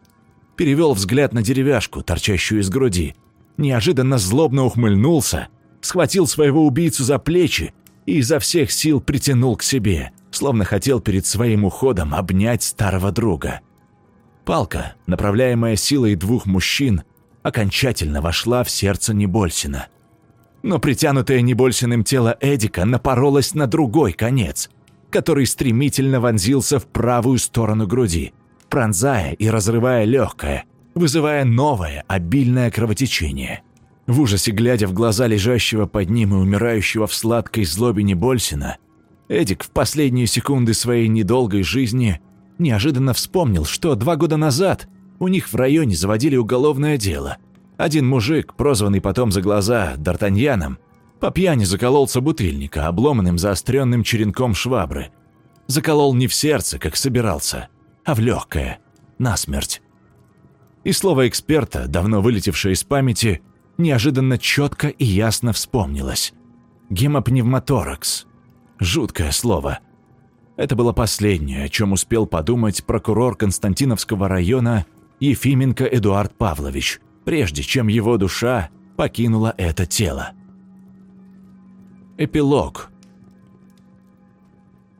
[SPEAKER 1] Перевел взгляд на деревяшку, торчащую из груди. Неожиданно злобно ухмыльнулся, схватил своего убийцу за плечи и изо всех сил притянул к себе, словно хотел перед своим уходом обнять старого друга. Палка, направляемая силой двух мужчин, окончательно вошла в сердце Небольсина. Но притянутое Небольсиным тело Эдика напоролось на другой конец, который стремительно вонзился в правую сторону груди, пронзая и разрывая легкое, вызывая новое обильное кровотечение. В ужасе глядя в глаза лежащего под ним и умирающего в сладкой злобе Небольсина, Эдик в последние секунды своей недолгой жизни неожиданно вспомнил, что два года назад у них в районе заводили уголовное дело. Один мужик, прозванный потом за глаза Д'Артаньяном, по пьяни закололся бутыльника, обломанным заостренным черенком швабры. Заколол не в сердце, как собирался, а в легкое, насмерть. И слово эксперта, давно вылетевшее из памяти, неожиданно четко и ясно вспомнилось. Гемопневмоторакс. Жуткое слово. Это было последнее, о чем успел подумать прокурор Константиновского района Ефименко Эдуард Павлович, прежде чем его душа покинула это тело. Эпилог.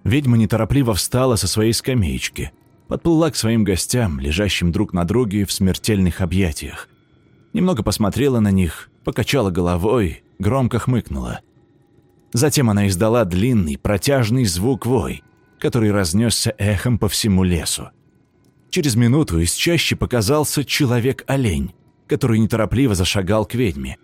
[SPEAKER 1] Ведьма неторопливо встала со своей скамеечки, подплыла к своим гостям, лежащим друг на друге в смертельных объятиях. Немного посмотрела на них, покачала головой, громко хмыкнула. Затем она издала длинный, протяжный звук вой, который разнесся эхом по всему лесу. Через минуту из чащи показался человек-олень, который неторопливо зашагал к ведьме.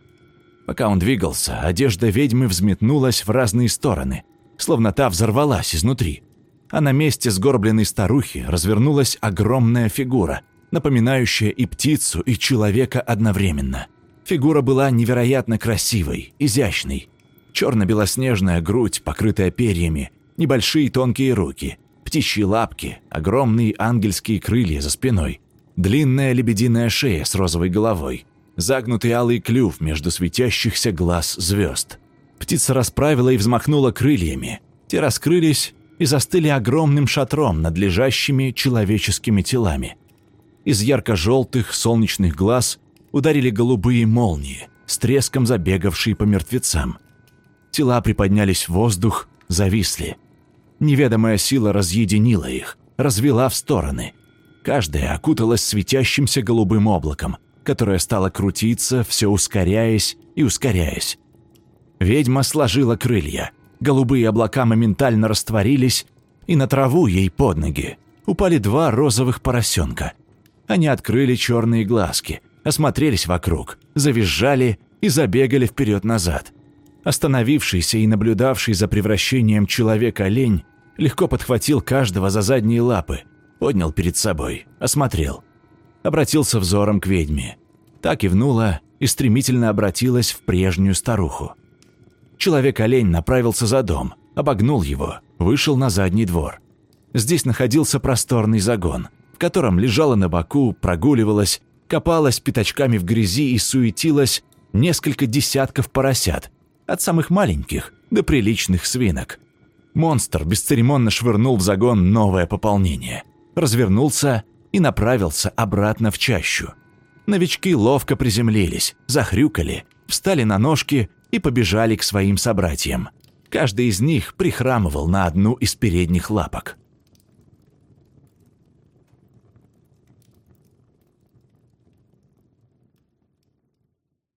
[SPEAKER 1] Пока он двигался, одежда ведьмы взметнулась в разные стороны, словно та взорвалась изнутри. А на месте сгорбленной старухи развернулась огромная фигура, напоминающая и птицу, и человека одновременно. Фигура была невероятно красивой, изящной. Черно-белоснежная грудь, покрытая перьями, небольшие тонкие руки, птичьи лапки, огромные ангельские крылья за спиной, длинная лебединая шея с розовой головой, загнутый алый клюв между светящихся глаз звезд. Птица расправила и взмахнула крыльями. Те раскрылись и застыли огромным шатром над лежащими человеческими телами. Из ярко-желтых солнечных глаз ударили голубые молнии, с треском забегавшие по мертвецам. Тела приподнялись в воздух, зависли – Неведомая сила разъединила их, развела в стороны. Каждая окуталась светящимся голубым облаком, которое стало крутиться, все ускоряясь и ускоряясь. Ведьма сложила крылья. Голубые облака моментально растворились, и на траву ей под ноги упали два розовых поросенка. Они открыли черные глазки, осмотрелись вокруг, завизжали и забегали вперед-назад. Остановившийся и наблюдавший за превращением человека олень легко подхватил каждого за задние лапы, поднял перед собой, осмотрел. Обратился взором к ведьме. Та кивнула и стремительно обратилась в прежнюю старуху. Человек-олень направился за дом, обогнул его, вышел на задний двор. Здесь находился просторный загон, в котором лежала на боку, прогуливалась, копалось пятачками в грязи и суетилось несколько десятков поросят, от самых маленьких до приличных свинок. Монстр бесцеремонно швырнул в загон новое пополнение, развернулся и направился обратно в чащу. Новички ловко приземлились, захрюкали, встали на ножки и побежали к своим собратьям. Каждый из них прихрамывал на одну из передних лапок.